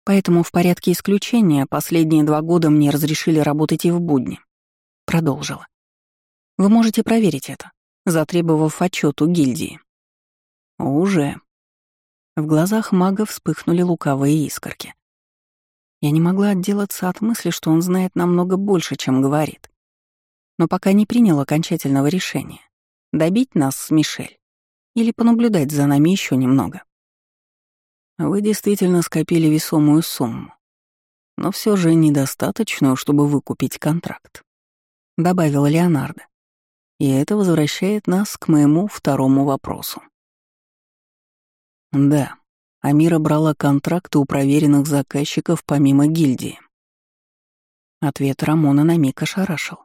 Поэтому в порядке исключения последние два года мне разрешили работать и в будни. Продолжила. Вы можете проверить это, затребовав отчет у гильдии. Уже. В глазах мага вспыхнули лукавые искорки. Я не могла отделаться от мысли, что он знает намного больше, чем говорит. Но пока не принял окончательного решения. Добить нас с Мишель или понаблюдать за нами еще немного. Вы действительно скопили весомую сумму, но все же недостаточную, чтобы выкупить контракт, добавил Леонардо. И это возвращает нас к моему второму вопросу. Да, Амира брала контракты у проверенных заказчиков помимо гильдии. Ответ Рамона на миг ошарашил.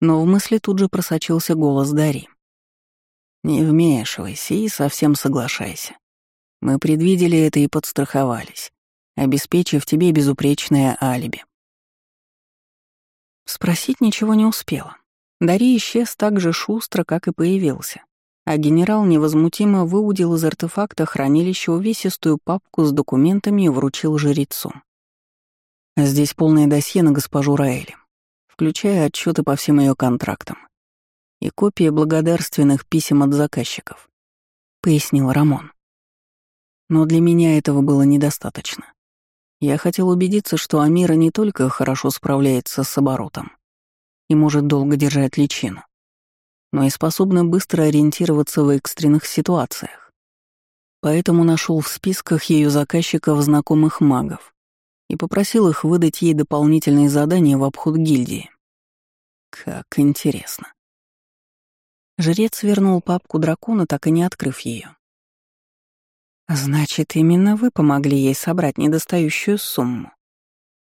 Но в мысли тут же просочился голос Дари. «Не вмешивайся и совсем соглашайся. Мы предвидели это и подстраховались, обеспечив тебе безупречное алиби». Спросить ничего не успела. Дари исчез так же шустро, как и появился а генерал невозмутимо выудил из артефакта хранилища увесистую папку с документами и вручил жрецу. Здесь полное досье на госпожу Раэли, включая отчеты по всем ее контрактам и копия благодарственных писем от заказчиков, пояснил Рамон. Но для меня этого было недостаточно. Я хотел убедиться, что Амира не только хорошо справляется с оборотом и может долго держать личину, но и способна быстро ориентироваться в экстренных ситуациях. Поэтому нашел в списках ее заказчиков знакомых магов и попросил их выдать ей дополнительные задания в обход гильдии. Как интересно. Жрец вернул папку дракона, так и не открыв ее. «Значит, именно вы помогли ей собрать недостающую сумму?»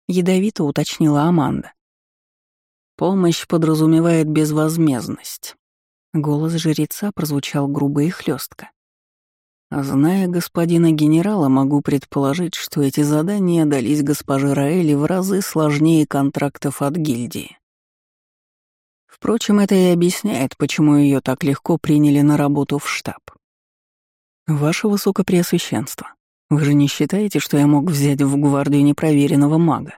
Ядовито уточнила Аманда. «Помощь подразумевает безвозмездность». Голос жреца прозвучал грубо и хлестко. Зная господина генерала, могу предположить, что эти задания дались госпоже Раэли в разы сложнее контрактов от гильдии. Впрочем, это и объясняет, почему ее так легко приняли на работу в штаб. «Ваше Высокопреосвященство, вы же не считаете, что я мог взять в гвардию непроверенного мага?»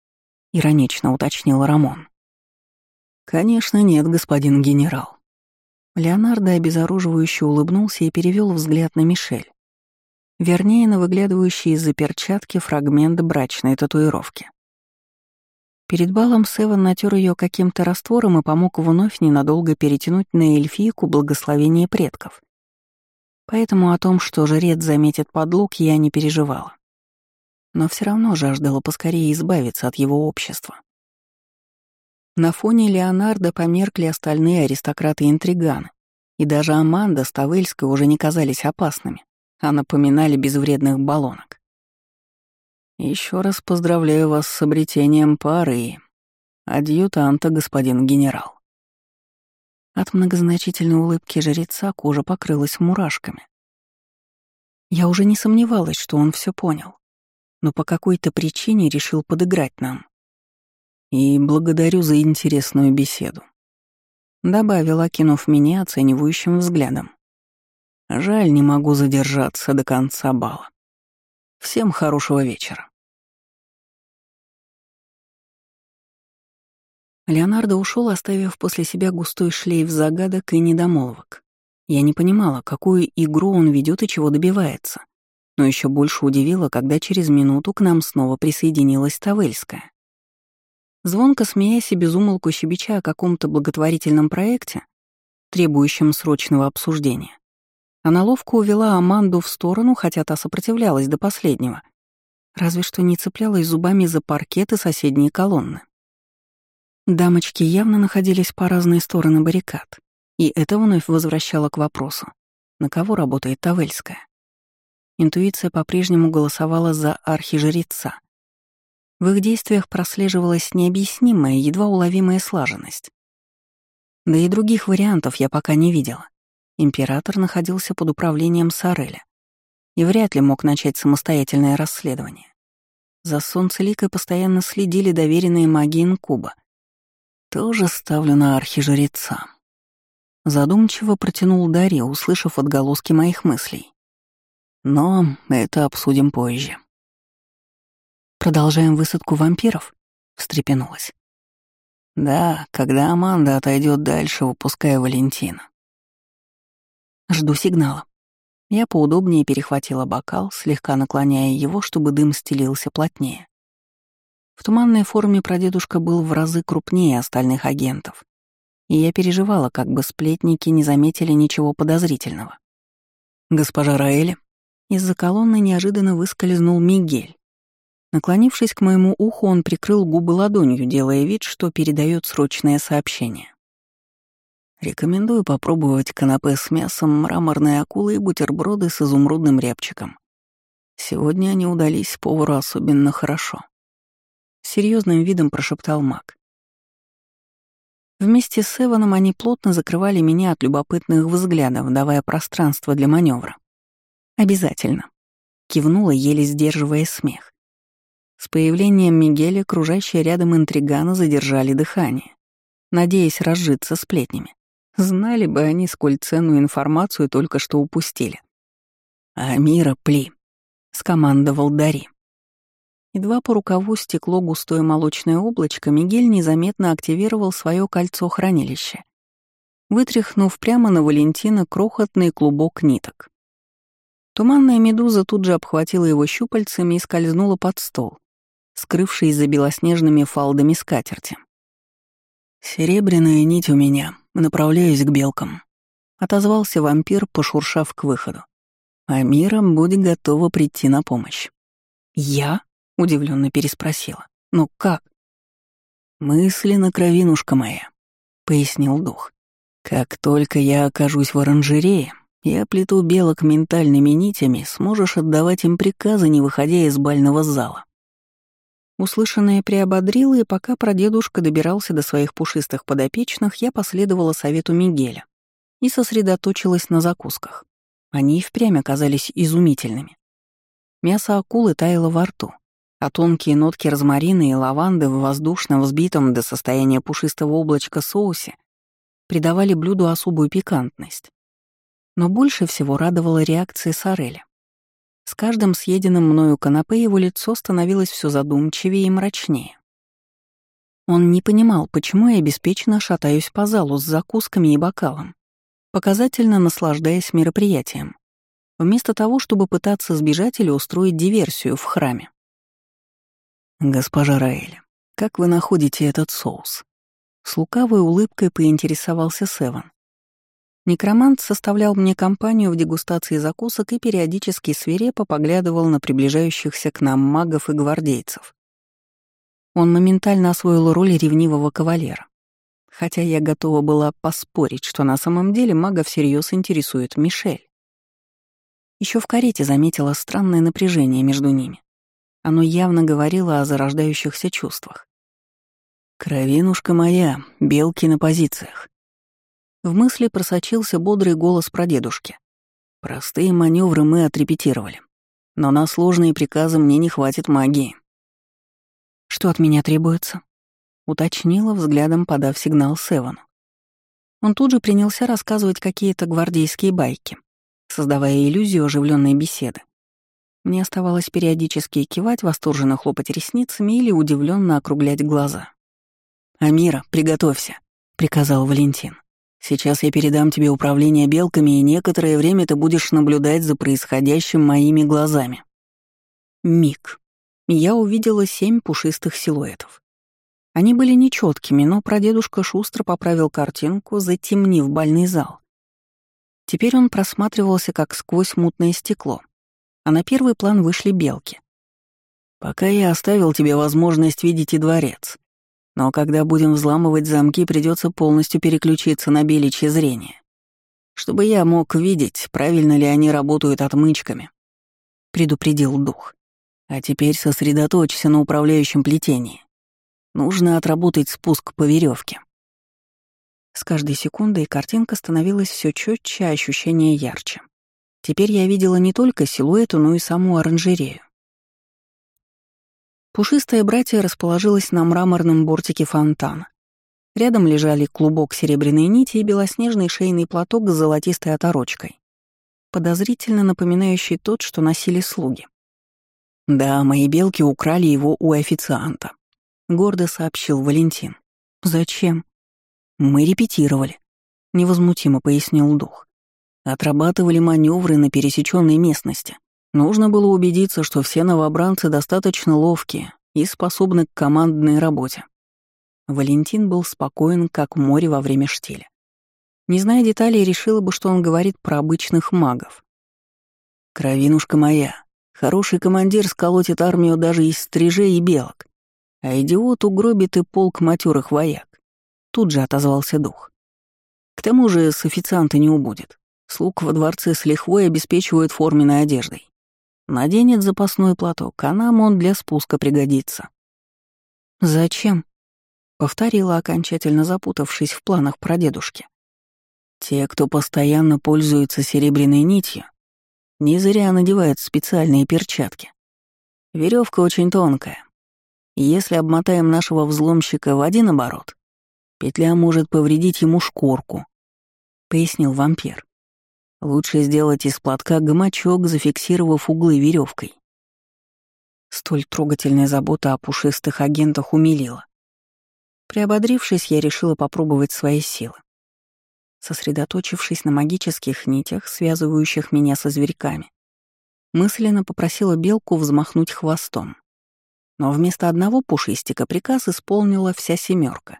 — иронично уточнил Рамон. «Конечно нет, господин генерал. Леонардо обезоруживающе улыбнулся и перевел взгляд на Мишель. Вернее, на выглядывающий из-за перчатки фрагмент брачной татуировки. Перед балом Севен натер ее каким-то раствором и помог вновь ненадолго перетянуть на эльфийку благословение предков. Поэтому о том, что жрец заметит подлог, я не переживала. Но все равно жаждала поскорее избавиться от его общества. На фоне Леонардо померкли остальные аристократы-интриганы, и даже Аманда с Тавельской уже не казались опасными, а напоминали безвредных баллонок. Еще раз поздравляю вас с обретением пары и адъютанта, господин генерал. От многозначительной улыбки жреца кожа покрылась мурашками. Я уже не сомневалась, что он все понял, но по какой-то причине решил подыграть нам. И благодарю за интересную беседу. Добавила, кинув меня оценивающим взглядом. Жаль, не могу задержаться до конца бала. Всем хорошего вечера. Леонардо ушел, оставив после себя густой шлейф загадок и недомолвок. Я не понимала, какую игру он ведет и чего добивается. Но еще больше удивило, когда через минуту к нам снова присоединилась Тавельская. Звонко смеясь и безумолку щебеча о каком-то благотворительном проекте, требующем срочного обсуждения, она ловко увела Аманду в сторону, хотя та сопротивлялась до последнего, разве что не цеплялась зубами за паркеты соседней колонны. Дамочки явно находились по разные стороны баррикад, и это вновь возвращало к вопросу, на кого работает Тавельская. Интуиция по-прежнему голосовала за архижреца, в их действиях прослеживалась необъяснимая, едва уловимая слаженность. Да и других вариантов я пока не видела. Император находился под управлением Сареля и вряд ли мог начать самостоятельное расследование. За Солнцеликой постоянно следили доверенные маги Инкуба. Тоже ставлю на архижреца. Задумчиво протянул Дарья, услышав отголоски моих мыслей. Но это обсудим позже. «Продолжаем высадку вампиров?» — встрепенулась. «Да, когда Аманда отойдет дальше, выпуская Валентина». Жду сигнала. Я поудобнее перехватила бокал, слегка наклоняя его, чтобы дым стелился плотнее. В туманной форме прадедушка был в разы крупнее остальных агентов, и я переживала, как бы сплетники не заметили ничего подозрительного. «Госпожа Раэли?» Из-за колонны неожиданно выскользнул Мигель. Наклонившись к моему уху, он прикрыл губы ладонью, делая вид, что передает срочное сообщение. Рекомендую попробовать канапе с мясом, мраморные акулы и бутерброды с изумрудным рябчиком. Сегодня они удались повару особенно хорошо. Серьезным видом прошептал маг. Вместе с Эваном они плотно закрывали меня от любопытных взглядов, давая пространство для маневра. «Обязательно», — кивнула, еле сдерживая смех. С появлением Мигеля кружащие рядом интриганы задержали дыхание, надеясь разжиться сплетнями. Знали бы они, сколь ценную информацию только что упустили. «Амира, пли!» — скомандовал Дари. Едва по рукаву стекло густое молочное облачко, Мигель незаметно активировал свое кольцо хранилища, вытряхнув прямо на Валентина крохотный клубок ниток. Туманная медуза тут же обхватила его щупальцами и скользнула под стол, скрывшись за белоснежными фалдами скатерти. «Серебряная нить у меня, направляюсь к белкам», — отозвался вампир, пошуршав к выходу. «А Мира будет готова прийти на помощь». «Я?» — удивленно переспросила. «Ну как?» «Мысли на кровинушка моя», — пояснил дух. Как только я окажусь в оранжерее, я плету белок ментальными нитями, сможешь отдавать им приказы, не выходя из бального зала. Услышанное приободрило, и пока прадедушка добирался до своих пушистых подопечных, я последовала совету Мигеля и сосредоточилась на закусках. Они и впрямь оказались изумительными. Мясо акулы таяло во рту, а тонкие нотки розмарина и лаванды в воздушном взбитом до состояния пушистого облачка соусе придавали блюду особую пикантность. Но больше всего радовала реакция Сореля. С каждым съеденным мною канапе его лицо становилось все задумчивее и мрачнее. Он не понимал, почему я беспечно шатаюсь по залу с закусками и бокалом, показательно наслаждаясь мероприятием, вместо того, чтобы пытаться сбежать или устроить диверсию в храме. «Госпожа Раэль, как вы находите этот соус?» С лукавой улыбкой поинтересовался Севан. Некромант составлял мне компанию в дегустации закусок и периодически свирепо поглядывал на приближающихся к нам магов и гвардейцев. Он моментально освоил роль ревнивого кавалера. Хотя я готова была поспорить, что на самом деле мага всерьез интересует Мишель. Еще в карете заметила странное напряжение между ними. Оно явно говорило о зарождающихся чувствах. «Кровинушка моя, белки на позициях». В мысли просочился бодрый голос прадедушки. «Простые маневры мы отрепетировали, но на сложные приказы мне не хватит магии». «Что от меня требуется?» — уточнила, взглядом подав сигнал Севану. Он тут же принялся рассказывать какие-то гвардейские байки, создавая иллюзию оживленной беседы. Мне оставалось периодически кивать, восторженно хлопать ресницами или удивленно округлять глаза. «Амира, приготовься», — приказал Валентин. «Сейчас я передам тебе управление белками, и некоторое время ты будешь наблюдать за происходящим моими глазами». Миг. Я увидела семь пушистых силуэтов. Они были нечеткими, но прадедушка шустро поправил картинку, затемнив больный зал. Теперь он просматривался как сквозь мутное стекло — а на первый план вышли белки. «Пока я оставил тебе возможность видеть и дворец. Но когда будем взламывать замки, придется полностью переключиться на беличье зрение. Чтобы я мог видеть, правильно ли они работают отмычками», — предупредил дух. «А теперь сосредоточься на управляющем плетении. Нужно отработать спуск по веревке. С каждой секундой картинка становилась все четче, а ощущение ярче. Теперь я видела не только силуэту, но и саму оранжерею. Пушистое братье расположилось на мраморном бортике фонтана. Рядом лежали клубок серебряной нити и белоснежный шейный платок с золотистой оторочкой, подозрительно напоминающий тот, что носили слуги. «Да, мои белки украли его у официанта», — гордо сообщил Валентин. «Зачем?» «Мы репетировали», — невозмутимо пояснил дух. Отрабатывали маневры на пересеченной местности. Нужно было убедиться, что все новобранцы достаточно ловкие и способны к командной работе. Валентин был спокоен, как море во время штиля. Не зная деталей, решила бы, что он говорит про обычных магов. «Кровинушка моя, хороший командир сколотит армию даже из стрижей и белок, а идиот угробит и полк матерых вояк», — тут же отозвался дух. «К тому же с официанта не убудет. Слуг во дворце с лихвой обеспечивают форменной одеждой. Наденет запасной платок, а нам он для спуска пригодится. «Зачем?» — повторила, окончательно запутавшись в планах прадедушки. «Те, кто постоянно пользуется серебряной нитью, не зря надевают специальные перчатки. Веревка очень тонкая. Если обмотаем нашего взломщика в один оборот, петля может повредить ему шкурку», — пояснил вампир. Лучше сделать из платка гамачок, зафиксировав углы веревкой. Столь трогательная забота о пушистых агентах умилила. Приободрившись, я решила попробовать свои силы. Сосредоточившись на магических нитях, связывающих меня со зверьками, мысленно попросила белку взмахнуть хвостом. Но вместо одного пушистика приказ исполнила вся семерка.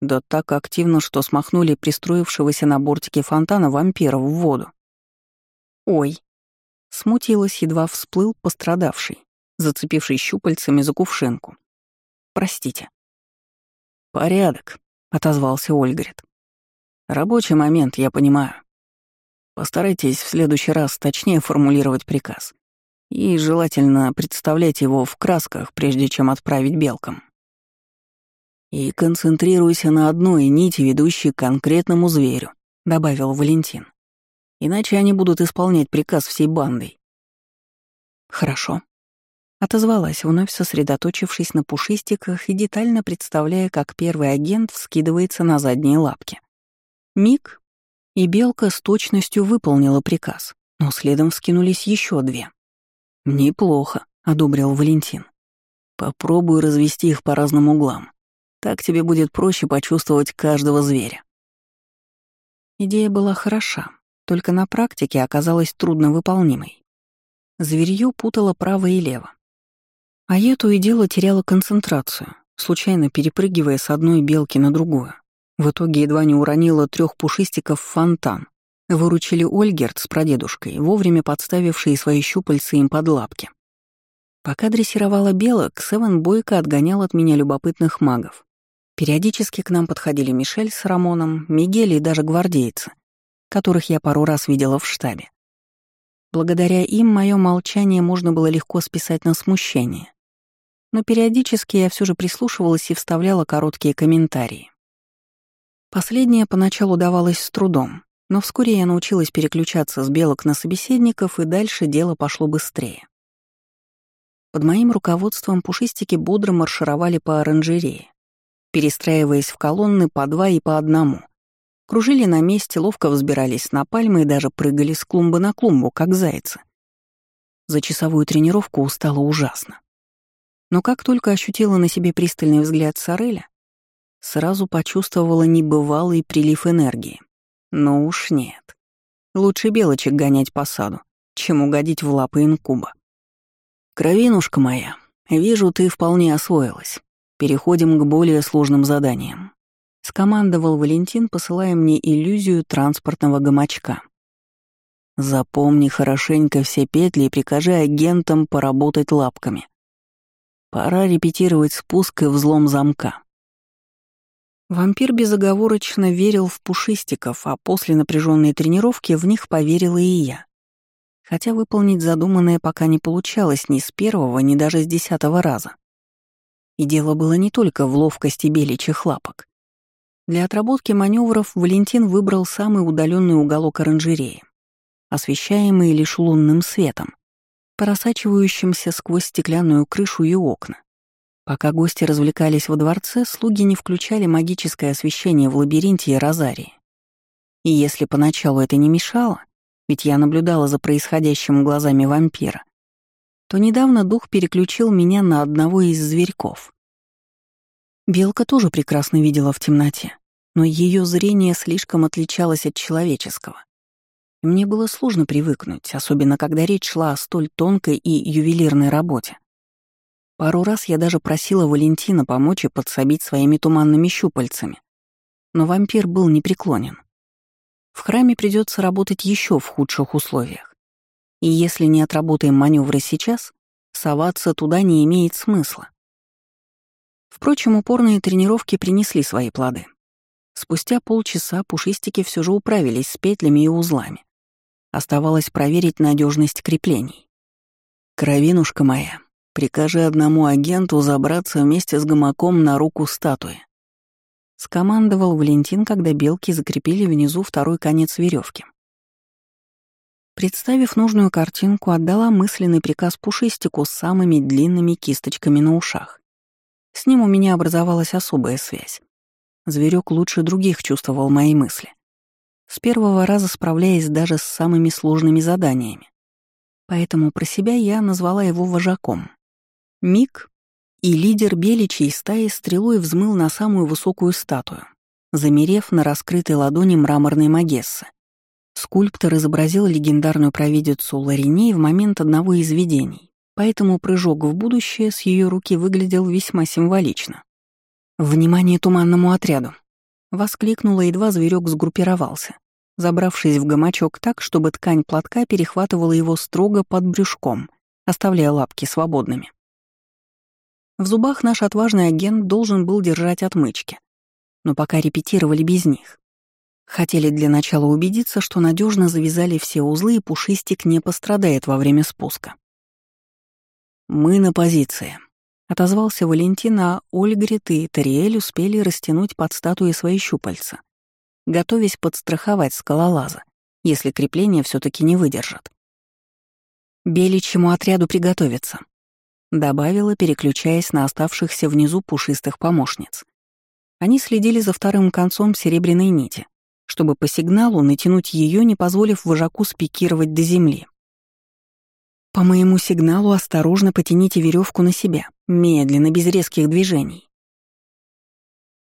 Да так активно, что смахнули пристроившегося на бортике фонтана вампира в воду. «Ой!» Смутилась, едва всплыл пострадавший, зацепивший щупальцами за кувшинку. «Простите». «Порядок», — отозвался Ольгрид. Рабочий момент, я понимаю. Постарайтесь в следующий раз точнее формулировать приказ. И желательно представлять его в красках, прежде чем отправить белкам. И концентрируйся на одной нити, ведущей к конкретному зверю, добавил Валентин. Иначе они будут исполнять приказ всей бандой. Хорошо. Отозвалась, вновь сосредоточившись на пушистиках и детально представляя, как первый агент вскидывается на задние лапки. Миг, и белка с точностью выполнила приказ, но следом вскинулись еще две. «Неплохо», — одобрил Валентин. «Попробуй развести их по разным углам. Так тебе будет проще почувствовать каждого зверя». Идея была хороша, только на практике оказалась трудновыполнимой. Зверью путало право и лево. А я то и дело теряла концентрацию, случайно перепрыгивая с одной белки на другую. В итоге едва не уронила трех пушистиков в фонтан. Выручили Ольгерт с прадедушкой, вовремя подставившие свои щупальца им под лапки. Пока дрессировала белок, Севен бойко отгонял от меня любопытных магов. Периодически к нам подходили Мишель с Рамоном, Мигель и даже гвардейцы, которых я пару раз видела в штабе. Благодаря им мое молчание можно было легко списать на смущение. Но периодически я все же прислушивалась и вставляла короткие комментарии. Последнее поначалу давалось с трудом, но вскоре я научилась переключаться с белок на собеседников, и дальше дело пошло быстрее. Под моим руководством пушистики бодро маршировали по оранжерее, перестраиваясь в колонны по два и по одному. Кружили на месте, ловко взбирались на пальмы и даже прыгали с клумбы на клумбу, как зайцы. За часовую тренировку устала ужасно. Но как только ощутила на себе пристальный взгляд Сареля, Сразу почувствовала небывалый прилив энергии. Но уж нет. Лучше белочек гонять по саду, чем угодить в лапы инкуба. «Кровинушка моя, вижу, ты вполне освоилась. Переходим к более сложным заданиям», — скомандовал Валентин, посылая мне иллюзию транспортного гамачка. «Запомни хорошенько все петли и прикажи агентам поработать лапками. Пора репетировать спуск и взлом замка. Вампир безоговорочно верил в пушистиков, а после напряженной тренировки в них поверила и я. Хотя выполнить задуманное пока не получалось ни с первого, ни даже с десятого раза. И дело было не только в ловкости беличьих лапок. Для отработки маневров Валентин выбрал самый удаленный уголок оранжереи, освещаемый лишь лунным светом, просачивающимся сквозь стеклянную крышу и окна. Пока гости развлекались во дворце, слуги не включали магическое освещение в лабиринте и розарии. И если поначалу это не мешало, ведь я наблюдала за происходящим глазами вампира, то недавно дух переключил меня на одного из зверьков. Белка тоже прекрасно видела в темноте, но ее зрение слишком отличалось от человеческого. Мне было сложно привыкнуть, особенно когда речь шла о столь тонкой и ювелирной работе. Пару раз я даже просила Валентина помочь и подсобить своими туманными щупальцами. Но вампир был непреклонен. В храме придется работать еще в худших условиях. И если не отработаем маневры сейчас, соваться туда не имеет смысла. Впрочем, упорные тренировки принесли свои плоды. Спустя полчаса пушистики все же управились с петлями и узлами. Оставалось проверить надежность креплений. «Кровинушка моя», Прикажи одному агенту забраться вместе с гамаком на руку статуи. Скомандовал Валентин, когда белки закрепили внизу второй конец веревки. Представив нужную картинку, отдала мысленный приказ Пушистику с самыми длинными кисточками на ушах. С ним у меня образовалась особая связь. Зверек лучше других чувствовал мои мысли. С первого раза справляясь даже с самыми сложными заданиями. Поэтому про себя я назвала его вожаком. Миг, и лидер беличьей стаи стрелой взмыл на самую высокую статую, замерев на раскрытой ладони мраморной Магессы. Скульптор изобразил легендарную провидицу Лариней в момент одного из видений, поэтому прыжок в будущее с ее руки выглядел весьма символично. «Внимание туманному отряду!» — воскликнула, едва зверек сгруппировался, забравшись в гамачок так, чтобы ткань платка перехватывала его строго под брюшком, оставляя лапки свободными. В зубах наш отважный агент должен был держать отмычки, но пока репетировали без них. Хотели для начала убедиться, что надежно завязали все узлы и пушистик не пострадает во время спуска. «Мы на позиции», — отозвался Валентин, а Ольгрид и Тариэль успели растянуть под статуей свои щупальца, готовясь подстраховать скалолаза, если крепление все таки не выдержат. «Беличьему отряду приготовиться», — добавила, переключаясь на оставшихся внизу пушистых помощниц. Они следили за вторым концом серебряной нити, чтобы по сигналу натянуть ее, не позволив вожаку спикировать до земли. По моему сигналу осторожно потяните веревку на себя, медленно, без резких движений.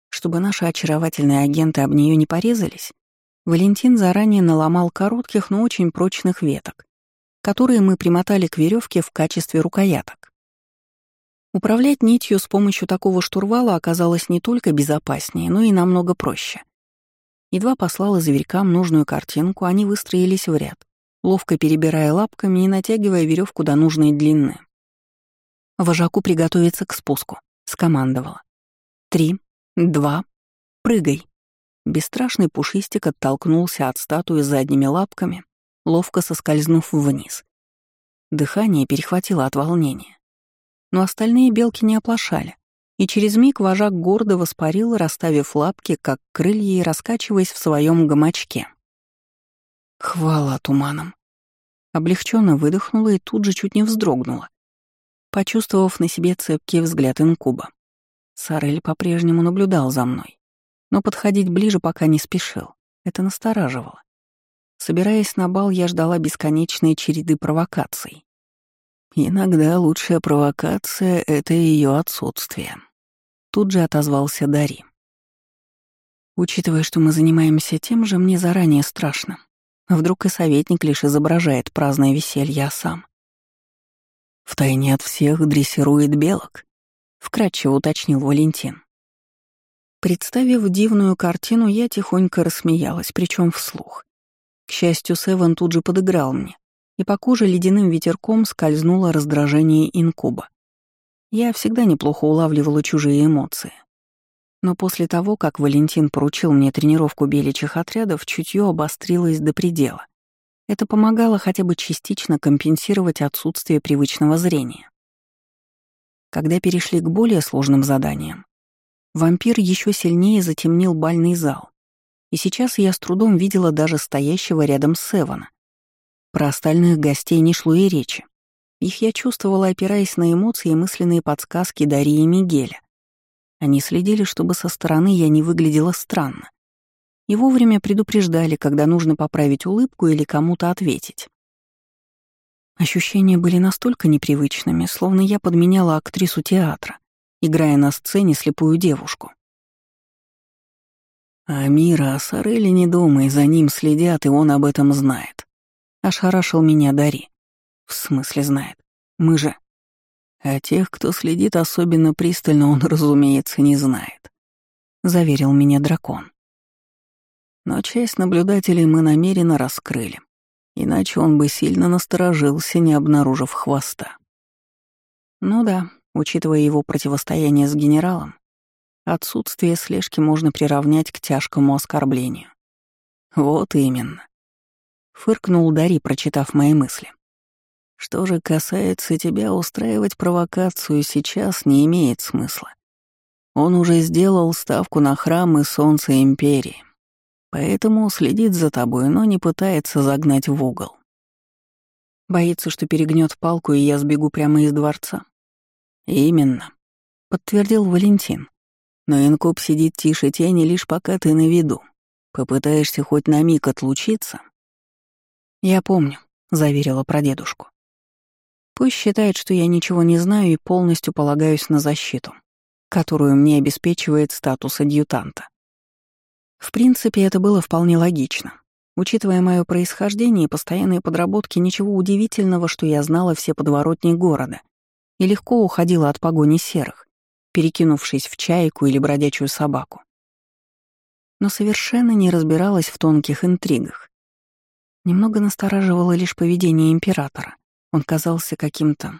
Чтобы наши очаровательные агенты об нее не порезались, Валентин заранее наломал коротких, но очень прочных веток, которые мы примотали к веревке в качестве рукояток. Управлять нитью с помощью такого штурвала оказалось не только безопаснее, но и намного проще. Едва послала зверькам нужную картинку, они выстроились в ряд, ловко перебирая лапками и натягивая веревку до нужной длины. «Вожаку приготовиться к спуску», — скомандовала. «Три, два, прыгай». Бесстрашный пушистик оттолкнулся от статуи задними лапками, ловко соскользнув вниз. Дыхание перехватило от волнения. Но остальные белки не оплошали и через миг вожак гордо воспарил, расставив лапки, как крылья, и раскачиваясь в своем гамачке. Хвала туманам. Облегченно выдохнула и тут же чуть не вздрогнула, почувствовав на себе цепкий взгляд инкуба. Сарель по-прежнему наблюдал за мной, но подходить ближе пока не спешил. Это настораживало. Собираясь на бал, я ждала бесконечной череды провокаций. Иногда лучшая провокация — это ее отсутствие. Тут же отозвался Дари. Учитывая, что мы занимаемся тем же, мне заранее страшно. Вдруг и советник лишь изображает праздное веселье, а сам. Втайне от всех дрессирует белок, вкратчиво уточнил Валентин. Представив дивную картину, я тихонько рассмеялась, причем вслух. К счастью, Севен тут же подыграл мне, и по коже ледяным ветерком скользнуло раздражение инкуба. Я всегда неплохо улавливала чужие эмоции. Но после того, как Валентин поручил мне тренировку беличьих отрядов, чутье обострилось до предела. Это помогало хотя бы частично компенсировать отсутствие привычного зрения. Когда перешли к более сложным заданиям, вампир еще сильнее затемнил бальный зал, и сейчас я с трудом видела даже стоящего рядом Севана. Про остальных гостей не шло и речи. Их я чувствовала, опираясь на эмоции и мысленные подсказки Дарьи и Мигеля. Они следили, чтобы со стороны я не выглядела странно. И вовремя предупреждали, когда нужно поправить улыбку или кому-то ответить. Ощущения были настолько непривычными, словно я подменяла актрису театра, играя на сцене слепую девушку. А Мира о Сореле не думай, за ним следят, и он об этом знает. Ошарашил меня Дари. В смысле знает? Мы же... А тех, кто следит особенно пристально, он, разумеется, не знает. Заверил меня дракон. Но часть наблюдателей мы намеренно раскрыли. Иначе он бы сильно насторожился, не обнаружив хвоста. Ну да, учитывая его противостояние с генералом, отсутствие слежки можно приравнять к тяжкому оскорблению. Вот именно. Фыркнул Дари, прочитав мои мысли. Что же касается тебя, устраивать провокацию сейчас не имеет смысла. Он уже сделал ставку на храм и солнце Империи, поэтому следит за тобой, но не пытается загнать в угол. Боится, что перегнет палку, и я сбегу прямо из дворца. Именно, подтвердил Валентин. Но инкуб сидит тише тени, лишь пока ты на виду. Попытаешься хоть на миг отлучиться. Я помню, заверила прадедушку. Пусть считает, что я ничего не знаю и полностью полагаюсь на защиту, которую мне обеспечивает статус адъютанта. В принципе, это было вполне логично. Учитывая мое происхождение и постоянные подработки, ничего удивительного, что я знала все подворотни города и легко уходила от погони серых, перекинувшись в чайку или бродячую собаку. Но совершенно не разбиралась в тонких интригах. Немного настораживало лишь поведение императора. Он казался каким-то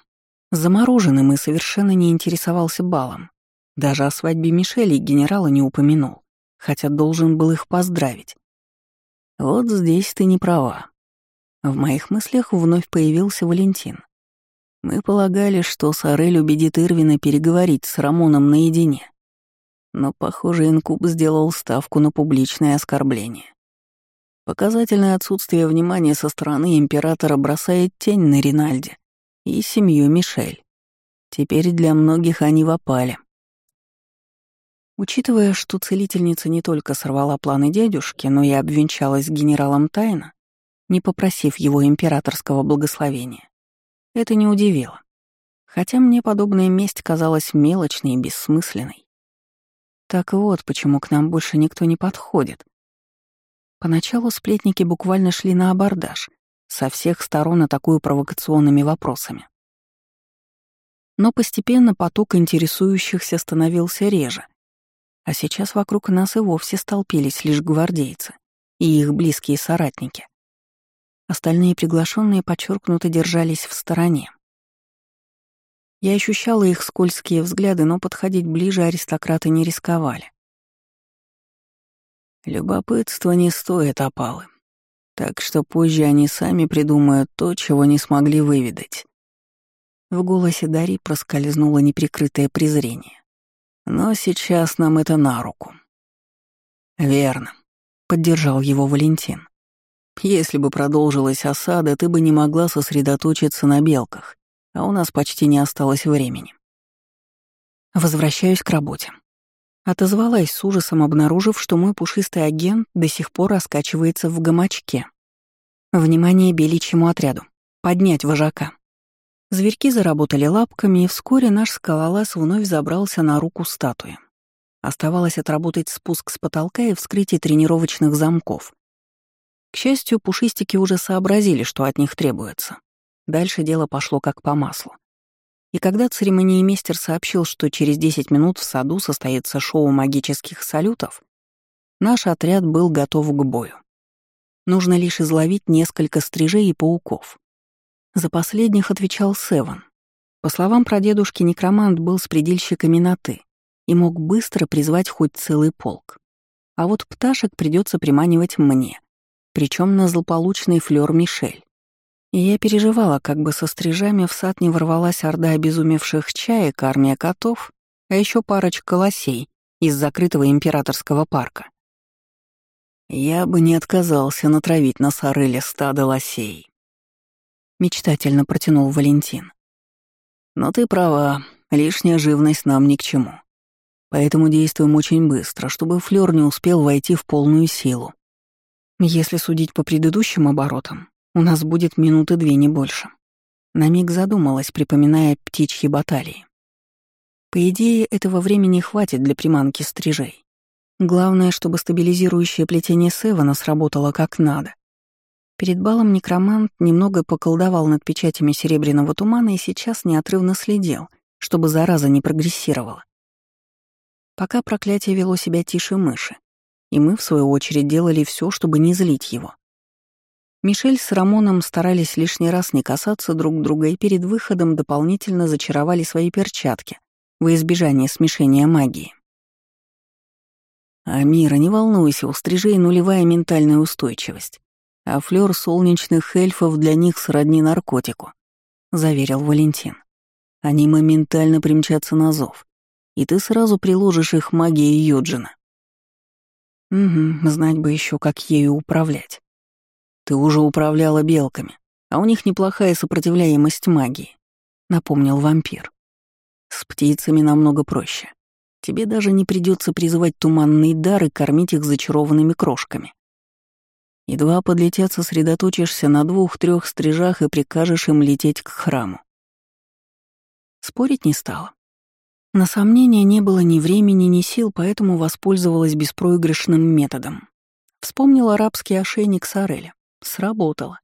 замороженным и совершенно не интересовался балом. Даже о свадьбе Мишели генерала не упомянул, хотя должен был их поздравить. Вот здесь ты не права. В моих мыслях вновь появился Валентин. Мы полагали, что Сорель убедит Ирвина переговорить с Рамоном наедине. Но, похоже, Инкуб сделал ставку на публичное оскорбление. Показательное отсутствие внимания со стороны императора бросает тень на Ринальде и семью Мишель. Теперь для многих они в опале. Учитывая, что целительница не только сорвала планы дядюшки, но и обвенчалась с генералом тайно, не попросив его императорского благословения, это не удивило. Хотя мне подобная месть казалась мелочной и бессмысленной. Так вот, почему к нам больше никто не подходит. Поначалу сплетники буквально шли на абордаж, со всех сторон атакуя провокационными вопросами. Но постепенно поток интересующихся становился реже, а сейчас вокруг нас и вовсе столпились лишь гвардейцы и их близкие соратники. Остальные приглашенные подчеркнуто держались в стороне. Я ощущала их скользкие взгляды, но подходить ближе аристократы не рисковали. Любопытство не стоит опалы. Так что позже они сами придумают то, чего не смогли выведать. В голосе Дари проскользнуло неприкрытое презрение. Но сейчас нам это на руку. Верно, поддержал его Валентин. Если бы продолжилась осада, ты бы не могла сосредоточиться на белках а у нас почти не осталось времени. Возвращаюсь к работе. Отозвалась с ужасом, обнаружив, что мой пушистый агент до сих пор раскачивается в гамачке. Внимание беличьему отряду. Поднять вожака. Зверьки заработали лапками, и вскоре наш скалолаз вновь забрался на руку статуи. Оставалось отработать спуск с потолка и вскрытие тренировочных замков. К счастью, пушистики уже сообразили, что от них требуется. Дальше дело пошло как по маслу. И когда церемониймейстер сообщил, что через 10 минут в саду состоится шоу магических салютов, наш отряд был готов к бою. Нужно лишь изловить несколько стрижей и пауков. За последних отвечал Севан. По словам прадедушки, некромант был с предельщиками на «ты» и мог быстро призвать хоть целый полк. А вот пташек придется приманивать мне, причем на злополучный флёр Мишель. Я переживала, как бы со стрижами в сад не ворвалась орда обезумевших чаек, армия котов, а еще парочка лосей из закрытого императорского парка. Я бы не отказался натравить на Сареле стадо лосей. Мечтательно протянул Валентин. Но ты права, лишняя живность нам ни к чему. Поэтому действуем очень быстро, чтобы Флёр не успел войти в полную силу. Если судить по предыдущим оборотам, у нас будет минуты две, не больше. На миг задумалась, припоминая птичьи баталии. По идее, этого времени хватит для приманки стрижей. Главное, чтобы стабилизирующее плетение Севана сработало как надо. Перед балом некромант немного поколдовал над печатями серебряного тумана и сейчас неотрывно следил, чтобы зараза не прогрессировала. Пока проклятие вело себя тише мыши, и мы, в свою очередь, делали все, чтобы не злить его. Мишель с Рамоном старались лишний раз не касаться друг друга и перед выходом дополнительно зачаровали свои перчатки во избежание смешения магии. «Амира, не волнуйся, у стрижей нулевая ментальная устойчивость, а флёр солнечных эльфов для них сродни наркотику», — заверил Валентин. «Они моментально примчатся на зов, и ты сразу приложишь их магией Юджина». «Угу, знать бы еще, как ею управлять». Ты уже управляла белками, а у них неплохая сопротивляемость магии», — напомнил вампир. «С птицами намного проще. Тебе даже не придется призывать туманные дары и кормить их зачарованными крошками. Едва подлетят, сосредоточишься на двух-трех стрижах и прикажешь им лететь к храму. Спорить не стало. На сомнения не было ни времени, ни сил, поэтому воспользовалась беспроигрышным методом. Вспомнила арабский ошейник Сареля. Сработало.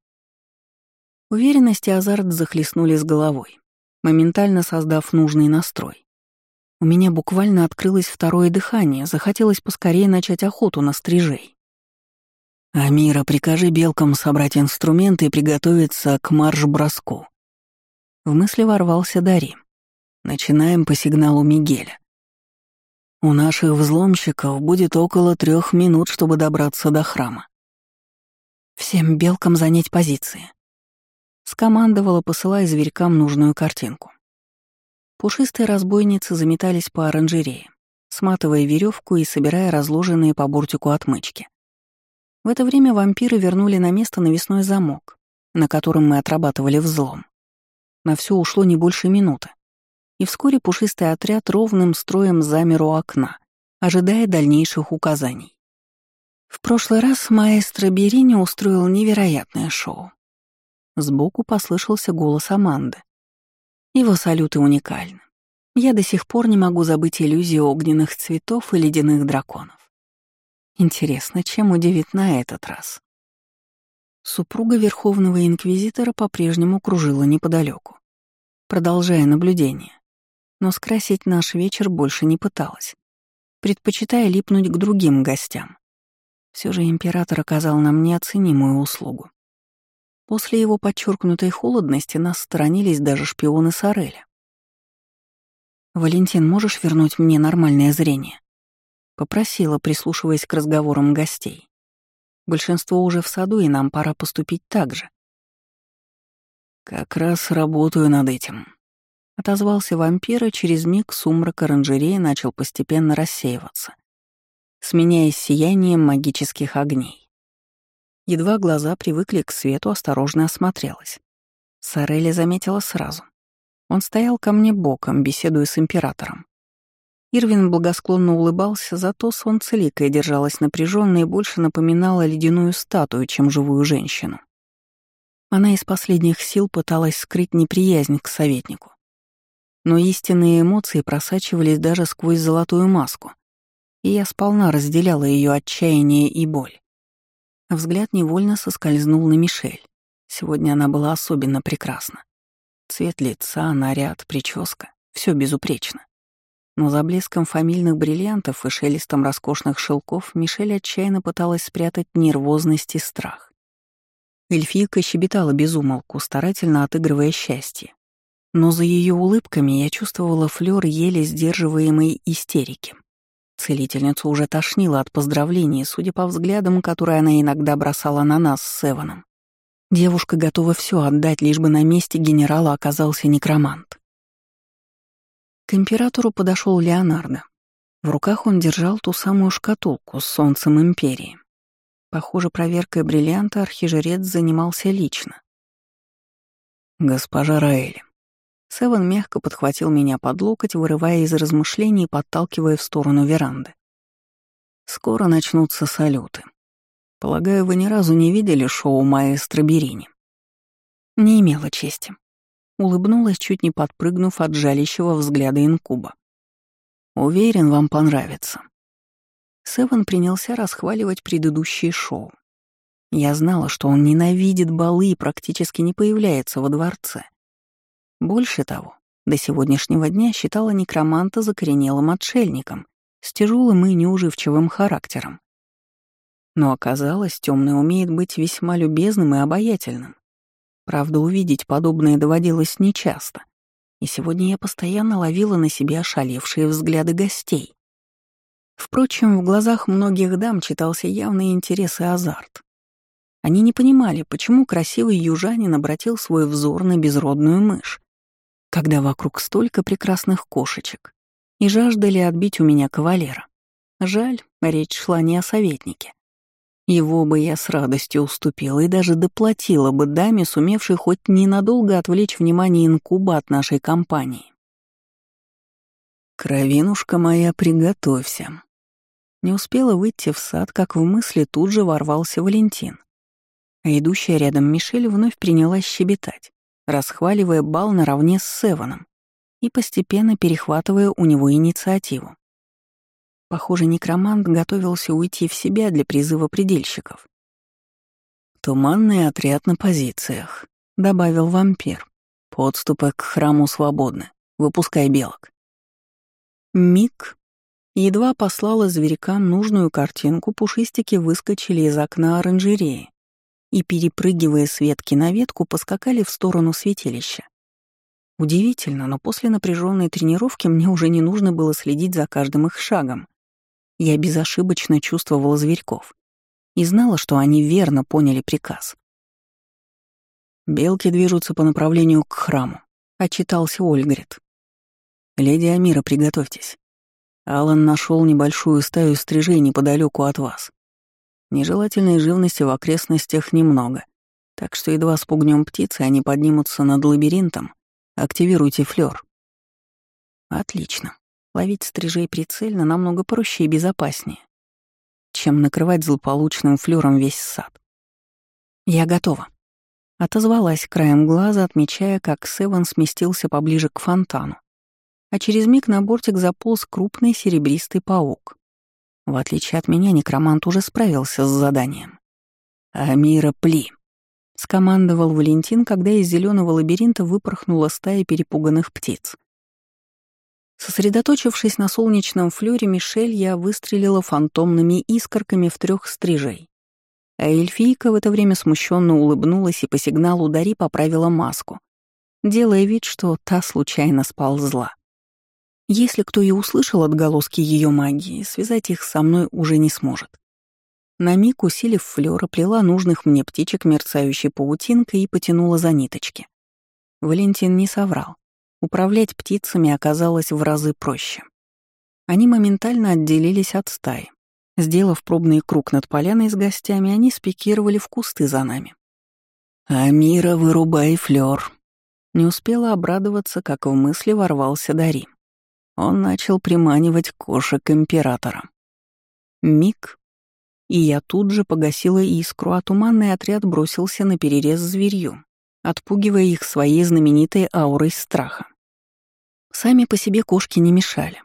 Уверенность и азарт захлестнули с головой, моментально создав нужный настрой. У меня буквально открылось второе дыхание, захотелось поскорее начать охоту на стрижей. «Амира, прикажи белкам собрать инструменты и приготовиться к марш-броску». В мысли ворвался Дари. Начинаем по сигналу Мигеля. У наших взломщиков будет около трех минут, чтобы добраться до храма. Всем белкам занять позиции. Скомандовала, посылая зверькам нужную картинку. Пушистые разбойницы заметались по оранжерее, сматывая веревку и собирая разложенные по бортику отмычки. В это время вампиры вернули на место навесной замок, на котором мы отрабатывали взлом. На все ушло не больше минуты. И вскоре пушистый отряд ровным строем замер у окна, ожидая дальнейших указаний. В прошлый раз маэстро Берини устроил невероятное шоу. Сбоку послышался голос Аманды. Его салюты уникальны. Я до сих пор не могу забыть иллюзию огненных цветов и ледяных драконов. Интересно, чем удивит на этот раз? Супруга Верховного Инквизитора по-прежнему кружила неподалеку, продолжая наблюдение, но скрасить наш вечер больше не пыталась, предпочитая липнуть к другим гостям. Все же император оказал нам неоценимую услугу. После его подчеркнутой холодности нас сторонились даже шпионы Сореля. «Валентин, можешь вернуть мне нормальное зрение?» Попросила, прислушиваясь к разговорам гостей. Большинство уже в саду, и нам пора поступить так же. «Как раз работаю над этим», — отозвался вампир, и через миг сумрак оранжереи начал постепенно рассеиваться сменяясь сиянием магических огней. Едва глаза привыкли к свету, осторожно осмотрелась. Сорелли заметила сразу. Он стоял ко мне боком, беседуя с императором. Ирвин благосклонно улыбался, зато солнцеликая держалась напряженно и больше напоминала ледяную статую, чем живую женщину. Она из последних сил пыталась скрыть неприязнь к советнику. Но истинные эмоции просачивались даже сквозь золотую маску и я сполна разделяла ее отчаяние и боль. Взгляд невольно соскользнул на Мишель. Сегодня она была особенно прекрасна. Цвет лица, наряд, прическа — все безупречно. Но за блеском фамильных бриллиантов и шелестом роскошных шелков Мишель отчаянно пыталась спрятать нервозность и страх. Эльфийка щебетала безумолку, старательно отыгрывая счастье. Но за ее улыбками я чувствовала флёр еле сдерживаемой истерики. Целительницу уже тошнило от поздравлений, судя по взглядам, которые она иногда бросала на нас с Севаном. Девушка готова все отдать, лишь бы на месте генерала оказался некромант. К императору подошел Леонардо. В руках он держал ту самую шкатулку с солнцем Империи. Похоже, проверкой бриллианта архижрец занимался лично. «Госпожа Раэль, Севен мягко подхватил меня под локоть, вырывая из размышлений и подталкивая в сторону веранды. «Скоро начнутся салюты. Полагаю, вы ни разу не видели шоу маэстро Берини?» Не имела чести. Улыбнулась, чуть не подпрыгнув от жалящего взгляда инкуба. «Уверен, вам понравится». Севен принялся расхваливать предыдущие шоу. Я знала, что он ненавидит балы и практически не появляется во дворце. Больше того, до сегодняшнего дня считала некроманта закоренелым отшельником с тяжелым и неуживчивым характером. Но оказалось, темный умеет быть весьма любезным и обаятельным. Правда, увидеть подобное доводилось нечасто, и сегодня я постоянно ловила на себе ошалевшие взгляды гостей. Впрочем, в глазах многих дам читался явный интерес и азарт. Они не понимали, почему красивый южанин обратил свой взор на безродную мышь когда вокруг столько прекрасных кошечек, и жаждали отбить у меня кавалера. Жаль, речь шла не о советнике. Его бы я с радостью уступила и даже доплатила бы даме, сумевшей хоть ненадолго отвлечь внимание инкуба от нашей компании. «Кровинушка моя, приготовься». Не успела выйти в сад, как в мысли тут же ворвался Валентин. А идущая рядом Мишель вновь принялась щебетать расхваливая бал наравне с Севаном и постепенно перехватывая у него инициативу. Похоже, некромант готовился уйти в себя для призыва предельщиков. «Туманный отряд на позициях», — добавил вампир. «Подступы к храму свободны. Выпускай белок». Миг. Едва послала зверькам нужную картинку, пушистики выскочили из окна оранжереи и, перепрыгивая с ветки на ветку, поскакали в сторону святилища. Удивительно, но после напряженной тренировки мне уже не нужно было следить за каждым их шагом. Я безошибочно чувствовала зверьков. и знала, что они верно поняли приказ. «Белки движутся по направлению к храму», — отчитался Ольгрид. «Леди Амира, приготовьтесь. Алан нашел небольшую стаю стрижей неподалеку от вас. Нежелательной живности в окрестностях немного, так что едва спугнем птицы, они поднимутся над лабиринтом. Активируйте флёр. Отлично. Ловить стрижей прицельно намного проще и безопаснее, чем накрывать злополучным флёром весь сад. Я готова. Отозвалась краем глаза, отмечая, как Севен сместился поближе к фонтану. А через миг на бортик заполз крупный серебристый паук. В отличие от меня, некромант уже справился с заданием. «Амира, пли!» — скомандовал Валентин, когда из зеленого лабиринта выпорхнула стая перепуганных птиц. Сосредоточившись на солнечном флёре, Мишель я выстрелила фантомными искорками в трех стрижей. А эльфийка в это время смущенно улыбнулась и по сигналу Дари поправила маску, делая вид, что та случайно сползла. Если кто и услышал отголоски ее магии, связать их со мной уже не сможет. На миг, усилив флёра, плела нужных мне птичек мерцающей паутинкой и потянула за ниточки. Валентин не соврал. Управлять птицами оказалось в разы проще. Они моментально отделились от стаи. Сделав пробный круг над поляной с гостями, они спикировали в кусты за нами. «Амира, вырубай флёр!» Не успела обрадоваться, как в мысли ворвался Дари. Он начал приманивать кошек императора. Миг, и я тут же погасила искру, а туманный отряд бросился на перерез зверью, отпугивая их своей знаменитой аурой страха. Сами по себе кошки не мешали.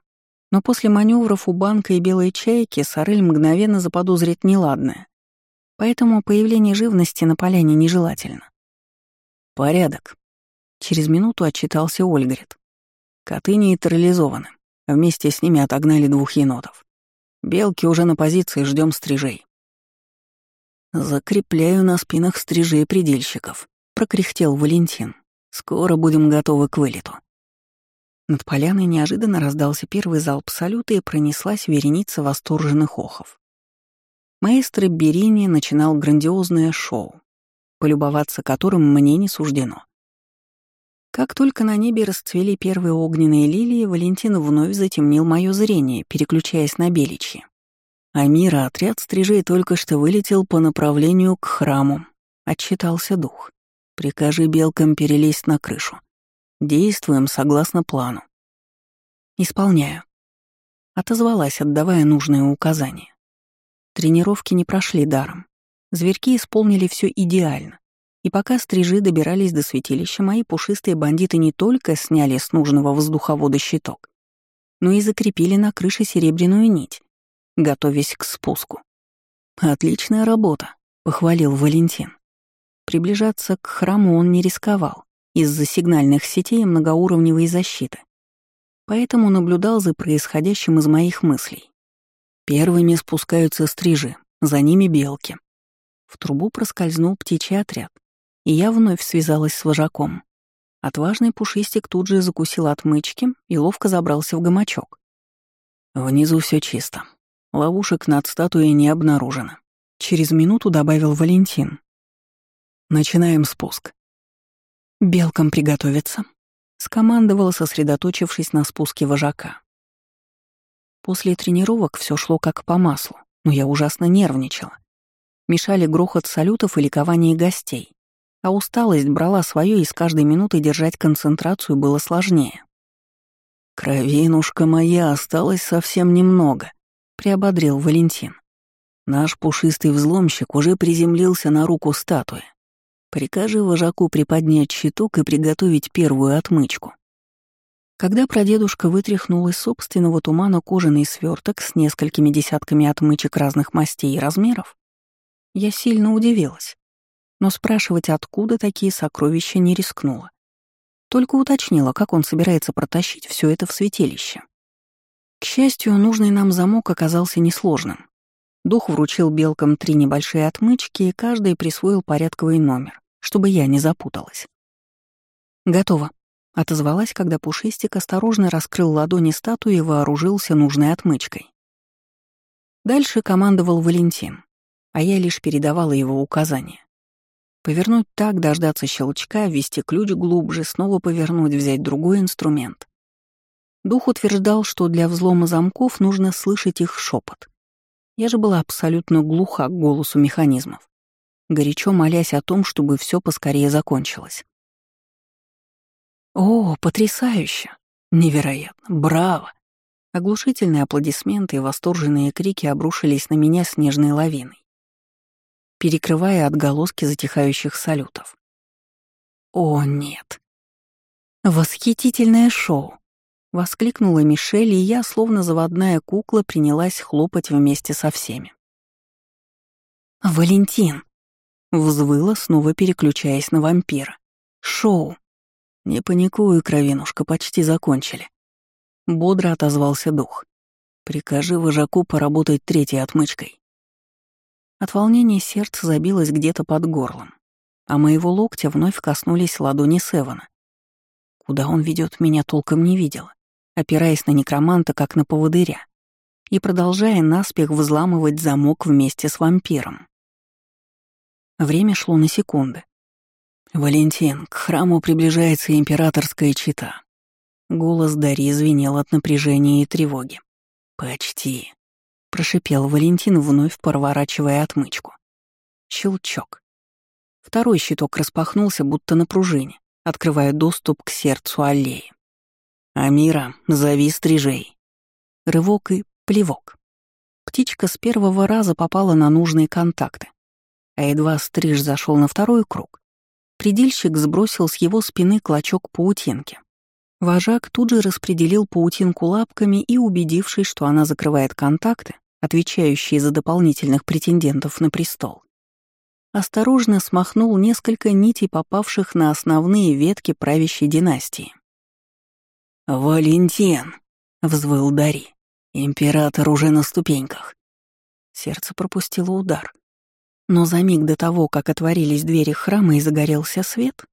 Но после маневров у банка и белой чайки Сорель мгновенно заподозрит неладное. Поэтому появление живности на поляне нежелательно. «Порядок», — через минуту отчитался Ольгрид. Коты нейтрализованы. Вместе с ними отогнали двух енотов. Белки уже на позиции, ждем стрижей. «Закрепляю на спинах стрижей предельщиков», — прокряхтел Валентин. «Скоро будем готовы к вылету». Над поляной неожиданно раздался первый залп салюта и пронеслась вереница восторженных охов. Маэстро Берини начинал грандиозное шоу, полюбоваться которым мне не суждено. Как только на небе расцвели первые огненные лилии, Валентин вновь затемнил мое зрение, переключаясь на беличьи. Амира, отряд стрижей только что вылетел по направлению к храму. Отчитался дух. Прикажи белкам перелезть на крышу. Действуем согласно плану. Исполняю. Отозвалась, отдавая нужные указания. Тренировки не прошли даром. Зверьки исполнили все идеально. И пока стрижи добирались до святилища, мои пушистые бандиты не только сняли с нужного воздуховода щиток, но и закрепили на крыше серебряную нить, готовясь к спуску. «Отличная работа», — похвалил Валентин. Приближаться к храму он не рисковал из-за сигнальных сетей и многоуровневой защиты, поэтому наблюдал за происходящим из моих мыслей. Первыми спускаются стрижи, за ними белки. В трубу проскользнул птичий отряд, и я вновь связалась с вожаком. Отважный пушистик тут же закусил отмычки и ловко забрался в гамачок. Внизу все чисто. Ловушек над статуей не обнаружено. Через минуту добавил Валентин. Начинаем спуск. Белкам приготовиться. Скомандовала, сосредоточившись на спуске вожака. После тренировок все шло как по маслу, но я ужасно нервничала. Мешали грохот салютов и ликование гостей. А усталость брала свое, и с каждой минутой держать концентрацию было сложнее. «Кровинушка моя, осталось совсем немного», — приободрил Валентин. Наш пушистый взломщик уже приземлился на руку статуи. Прикажи вожаку приподнять щиток и приготовить первую отмычку. Когда прадедушка вытряхнул из собственного тумана кожаный сверток с несколькими десятками отмычек разных мастей и размеров, я сильно удивилась но спрашивать, откуда такие сокровища, не рискнула. Только уточнила, как он собирается протащить все это в святилище. К счастью, нужный нам замок оказался несложным. Дух вручил белкам три небольшие отмычки, и каждый присвоил порядковый номер, чтобы я не запуталась. «Готово», — отозвалась, когда Пушистик осторожно раскрыл ладони статуи и вооружился нужной отмычкой. Дальше командовал Валентин. а я лишь передавала его указания. Повернуть так, дождаться щелчка, ввести ключ глубже, снова повернуть, взять другой инструмент. Дух утверждал, что для взлома замков нужно слышать их шепот. Я же была абсолютно глуха к голосу механизмов, горячо молясь о том, чтобы все поскорее закончилось. «О, потрясающе! Невероятно! Браво!» Оглушительные аплодисменты и восторженные крики обрушились на меня снежной лавиной, перекрывая отголоски затихающих салютов. «О, нет!» «Восхитительное шоу!» — воскликнула Мишель, и я, словно заводная кукла, принялась хлопать вместе со всеми. «Валентин!» — взвыла, снова переключаясь на вампира. «Шоу!» «Не паникуй, кровинушка, почти закончили». Бодро отозвался дух. «Прикажи вожаку поработать третьей отмычкой». От волнения сердце забилось где-то под горлом, а моего локтя вновь коснулись ладони Севана. Куда он ведет меня, толком не видела, опираясь на некроманта, как на поводыря, и продолжая наспех взламывать замок вместе с вампиром. Время шло на секунды, «Валентин, к храму приближается императорская чита». Голос Дарьи звенел от напряжения и тревоги. «Почти», — прошипел Валентин, вновь проворачивая отмычку. Щелчок. Второй щиток распахнулся, будто на пружине, открывая доступ к сердцу аллеи. «Амира, зови стрижей». Рывок и плевок. Птичка с первого раза попала на нужные контакты, а едва стриж зашел на второй круг, Предельщик сбросил с его спины клочок паутинки. Вожак тут же распределил паутинку лапками и, убедившись, что она закрывает контакты, отвечающие за дополнительных претендентов на престол, осторожно смахнул несколько нитей, попавших на основные ветки правящей династии. «Валентин!» — взвыл Дари. «Император уже на ступеньках». Сердце пропустило удар. Но за миг до того, как отворились двери храма и загорелся свет,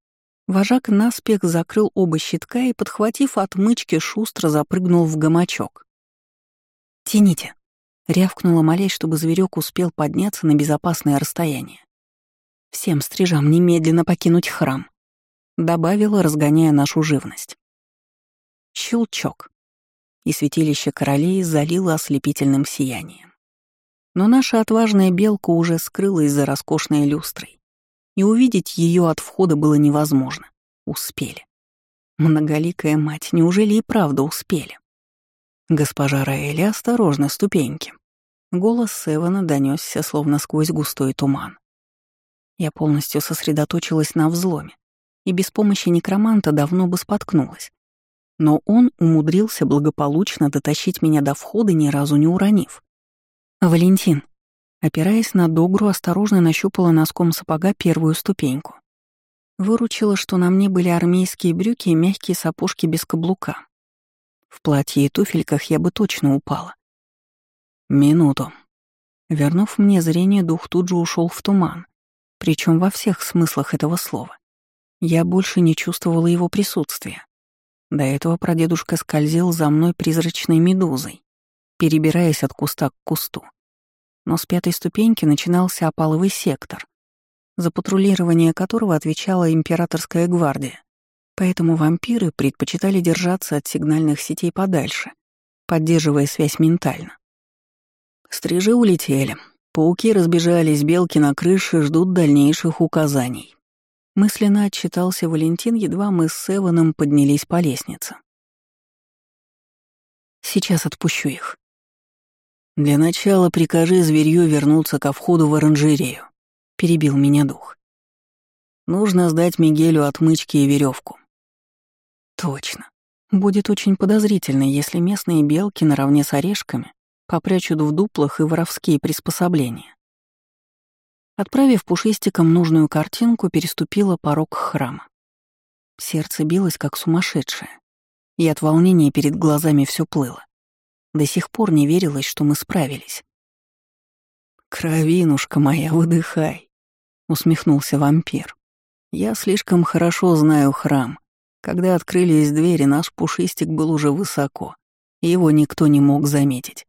вожак наспех закрыл оба щитка и, подхватив отмычки, шустро запрыгнул в гамачок. «Тяните!» — рявкнула, молясь, чтобы зверек успел подняться на безопасное расстояние. «Всем стрижам немедленно покинуть храм», — добавила, разгоняя нашу живность. Щелчок, и святилище королей залило ослепительным сиянием. Но наша отважная белка уже скрылась за роскошной люстрой, и увидеть ее от входа было невозможно. Успели. Многоликая мать, неужели и правда успели? Госпожа Раэли, осторожно, ступеньки. Голос Севана донесся, словно сквозь густой туман. Я полностью сосредоточилась на взломе, и без помощи некроманта давно бы споткнулась. Но он умудрился благополучно дотащить меня до входа, ни разу не уронив. «Валентин», опираясь на догру, осторожно нащупала носком сапога первую ступеньку. Выручила, что на мне были армейские брюки и мягкие сапожки без каблука. В платье и туфельках я бы точно упала. Минуту. Вернув мне зрение, дух тут же ушел в туман, причем во всех смыслах этого слова. Я больше не чувствовала его присутствия. До этого прадедушка скользил за мной призрачной медузой, перебираясь от куста к кусту. Но с пятой ступеньки начинался опаловый сектор, за патрулирование которого отвечала императорская гвардия. Поэтому вампиры предпочитали держаться от сигнальных сетей подальше, поддерживая связь ментально. Стрижи улетели, пауки разбежались, белки на крыше ждут дальнейших указаний. Мысленно отчитался Валентин, едва мы с Севаном поднялись по лестнице. «Сейчас отпущу их», «Для начала прикажи зверью вернуться ко входу в оранжерею», — перебил меня дух. «Нужно сдать Мигелю отмычки и веревку. «Точно. Будет очень подозрительно, если местные белки наравне с орешками попрячут в дуплах и воровские приспособления». Отправив пушистикам нужную картинку, переступила порог храма. Сердце билось, как сумасшедшее, и от волнения перед глазами все плыло. До сих пор не верилось, что мы справились. «Кровинушка моя, выдыхай», — усмехнулся вампир. «Я слишком хорошо знаю храм. Когда открылись двери, наш пушистик был уже высоко, и его никто не мог заметить.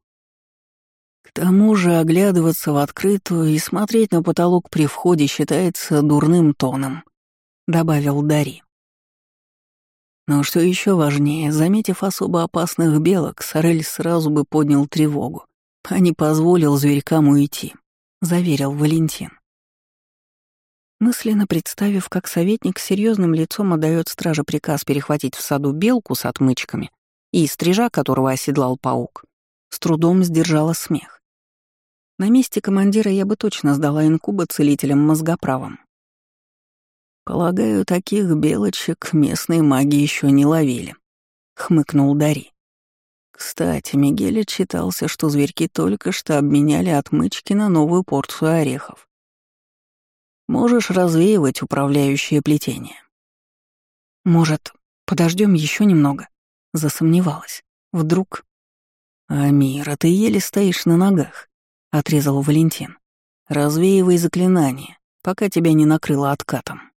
Тому же оглядываться в открытую и смотреть на потолок при входе считается дурным тоном, добавил Дари. Но что еще важнее, заметив особо опасных белок, Сорель сразу бы поднял тревогу, а не позволил зверькам уйти, заверил Валентин. Мысленно представив, как советник с серьезным лицом отдает страже приказ перехватить в саду белку с отмычками и стрижа, которого оседлал паук, с трудом сдержала смех. На месте командира я бы точно сдала инкуба целителям мозгоправом. «Полагаю, таких белочек местные маги еще не ловили», — хмыкнул Дари. Кстати, Мигель отчитался, что зверьки только что обменяли отмычки на новую порцию орехов. Можешь развеивать управляющее плетение. Может, подождем еще немного? Засомневалась. Вдруг... «Амира, ты еле стоишь на ногах», — отрезал Валентин. «Развеивай заклинание, пока тебя не накрыло откатом».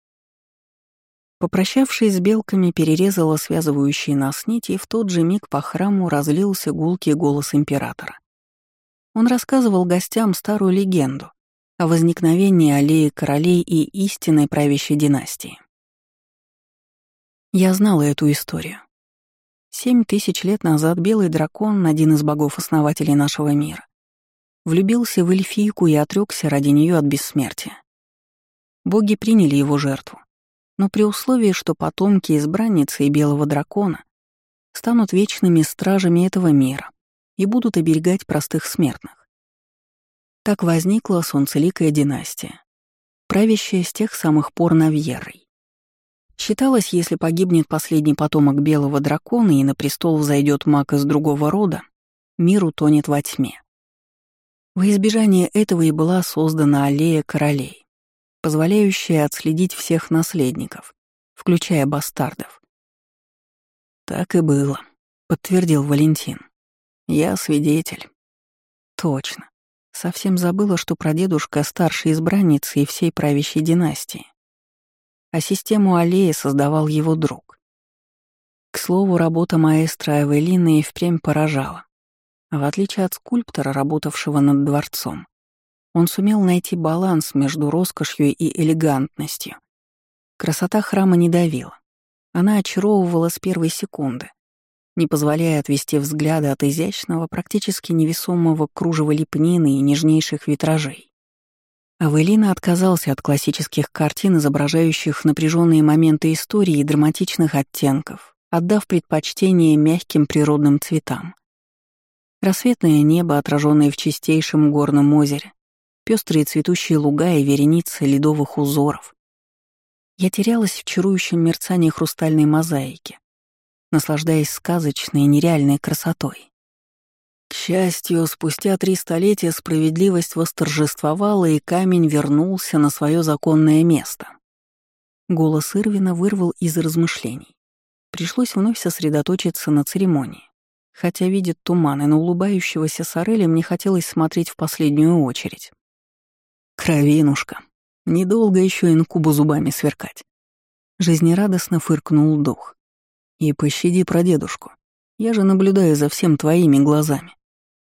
Попрощавшись с белками, перерезала связывающие нас нити, и в тот же миг по храму разлился гулкий голос императора. Он рассказывал гостям старую легенду о возникновении аллеи королей и истинной правящей династии. Я знала эту историю. Семь тысяч лет назад белый дракон, один из богов-основателей нашего мира, влюбился в эльфийку и отрекся ради нее от бессмертия. Боги приняли его жертву, но при условии, что потомки избранницы и белого дракона станут вечными стражами этого мира и будут оберегать простых смертных. Так возникла солнцеликая династия, правящая с тех самых пор Навьерой. Считалось, если погибнет последний потомок белого дракона и на престол взойдет маг из другого рода, мир утонет во тьме. Во избежание этого и была создана аллея королей позволяющая отследить всех наследников, включая бастардов. «Так и было», — подтвердил Валентин. «Я свидетель». «Точно. Совсем забыла, что прадедушка — старшей избранницы и всей правящей династии. А систему аллеи создавал его друг. К слову, работа маэстро Авелины и впрямь поражала. В отличие от скульптора, работавшего над дворцом, он сумел найти баланс между роскошью и элегантностью. Красота храма не давила. Она очаровывала с первой секунды, не позволяя отвести взгляды от изящного, практически невесомого кружева лепнины и нежнейших витражей. Авелина отказался от классических картин, изображающих напряженные моменты истории и драматичных оттенков, отдав предпочтение мягким природным цветам. Рассветное небо, отраженное в чистейшем горном озере, пестрые цветущие луга и вереницы ледовых узоров. Я терялась в чарующем мерцании хрустальной мозаики, наслаждаясь сказочной и нереальной красотой. К счастью, спустя три столетия справедливость восторжествовала, и камень вернулся на свое законное место. Голос Ирвина вырвал из размышлений. Пришлось вновь сосредоточиться на церемонии. Хотя видит туман, и на улыбающегося Сореля мне хотелось смотреть в последнюю очередь. Кровинушка. Недолго еще инкубу зубами сверкать. Жизнерадостно фыркнул дух. И пощади прадедушку. Я же наблюдаю за всем твоими глазами.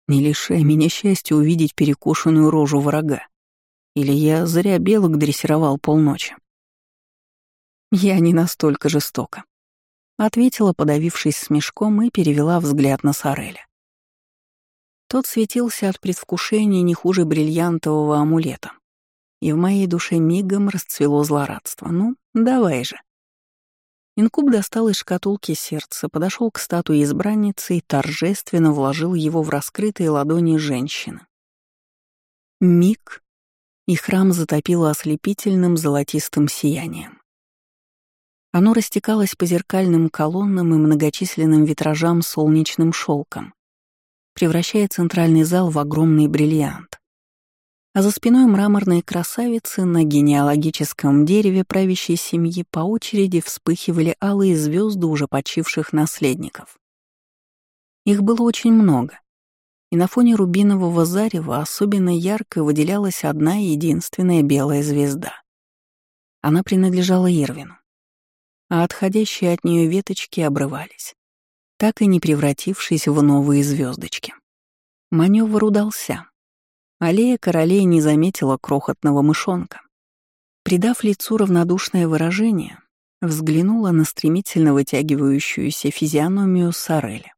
Не лишай меня счастья увидеть перекошенную рожу врага. Или я зря белок дрессировал полночи. Я не настолько жестока. Ответила, подавившись смешком, и перевела взгляд на Сареля. Тот светился от предвкушения не хуже бриллиантового амулета и в моей душе мигом расцвело злорадство. Ну, давай же. Инкуб достал из шкатулки сердце, подошел к статуе избранницы и торжественно вложил его в раскрытые ладони женщины. Миг, и храм затопило ослепительным золотистым сиянием. Оно растекалось по зеркальным колоннам и многочисленным витражам солнечным шелком, превращая центральный зал в огромный бриллиант а за спиной мраморной красавицы на генеалогическом дереве правящей семьи по очереди вспыхивали алые звезды уже почивших наследников. Их было очень много, и на фоне рубинового зарева особенно ярко выделялась одна единственная белая звезда. Она принадлежала Ирвину, а отходящие от нее веточки обрывались, так и не превратившись в новые звездочки. Маневр удался. Аллея королей не заметила крохотного мышонка. Придав лицу равнодушное выражение, взглянула на стремительно вытягивающуюся физиономию Сареля.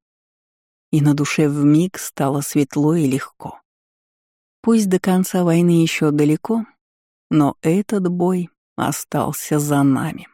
И на душе вмиг стало светло и легко. Пусть до конца войны еще далеко, но этот бой остался за нами.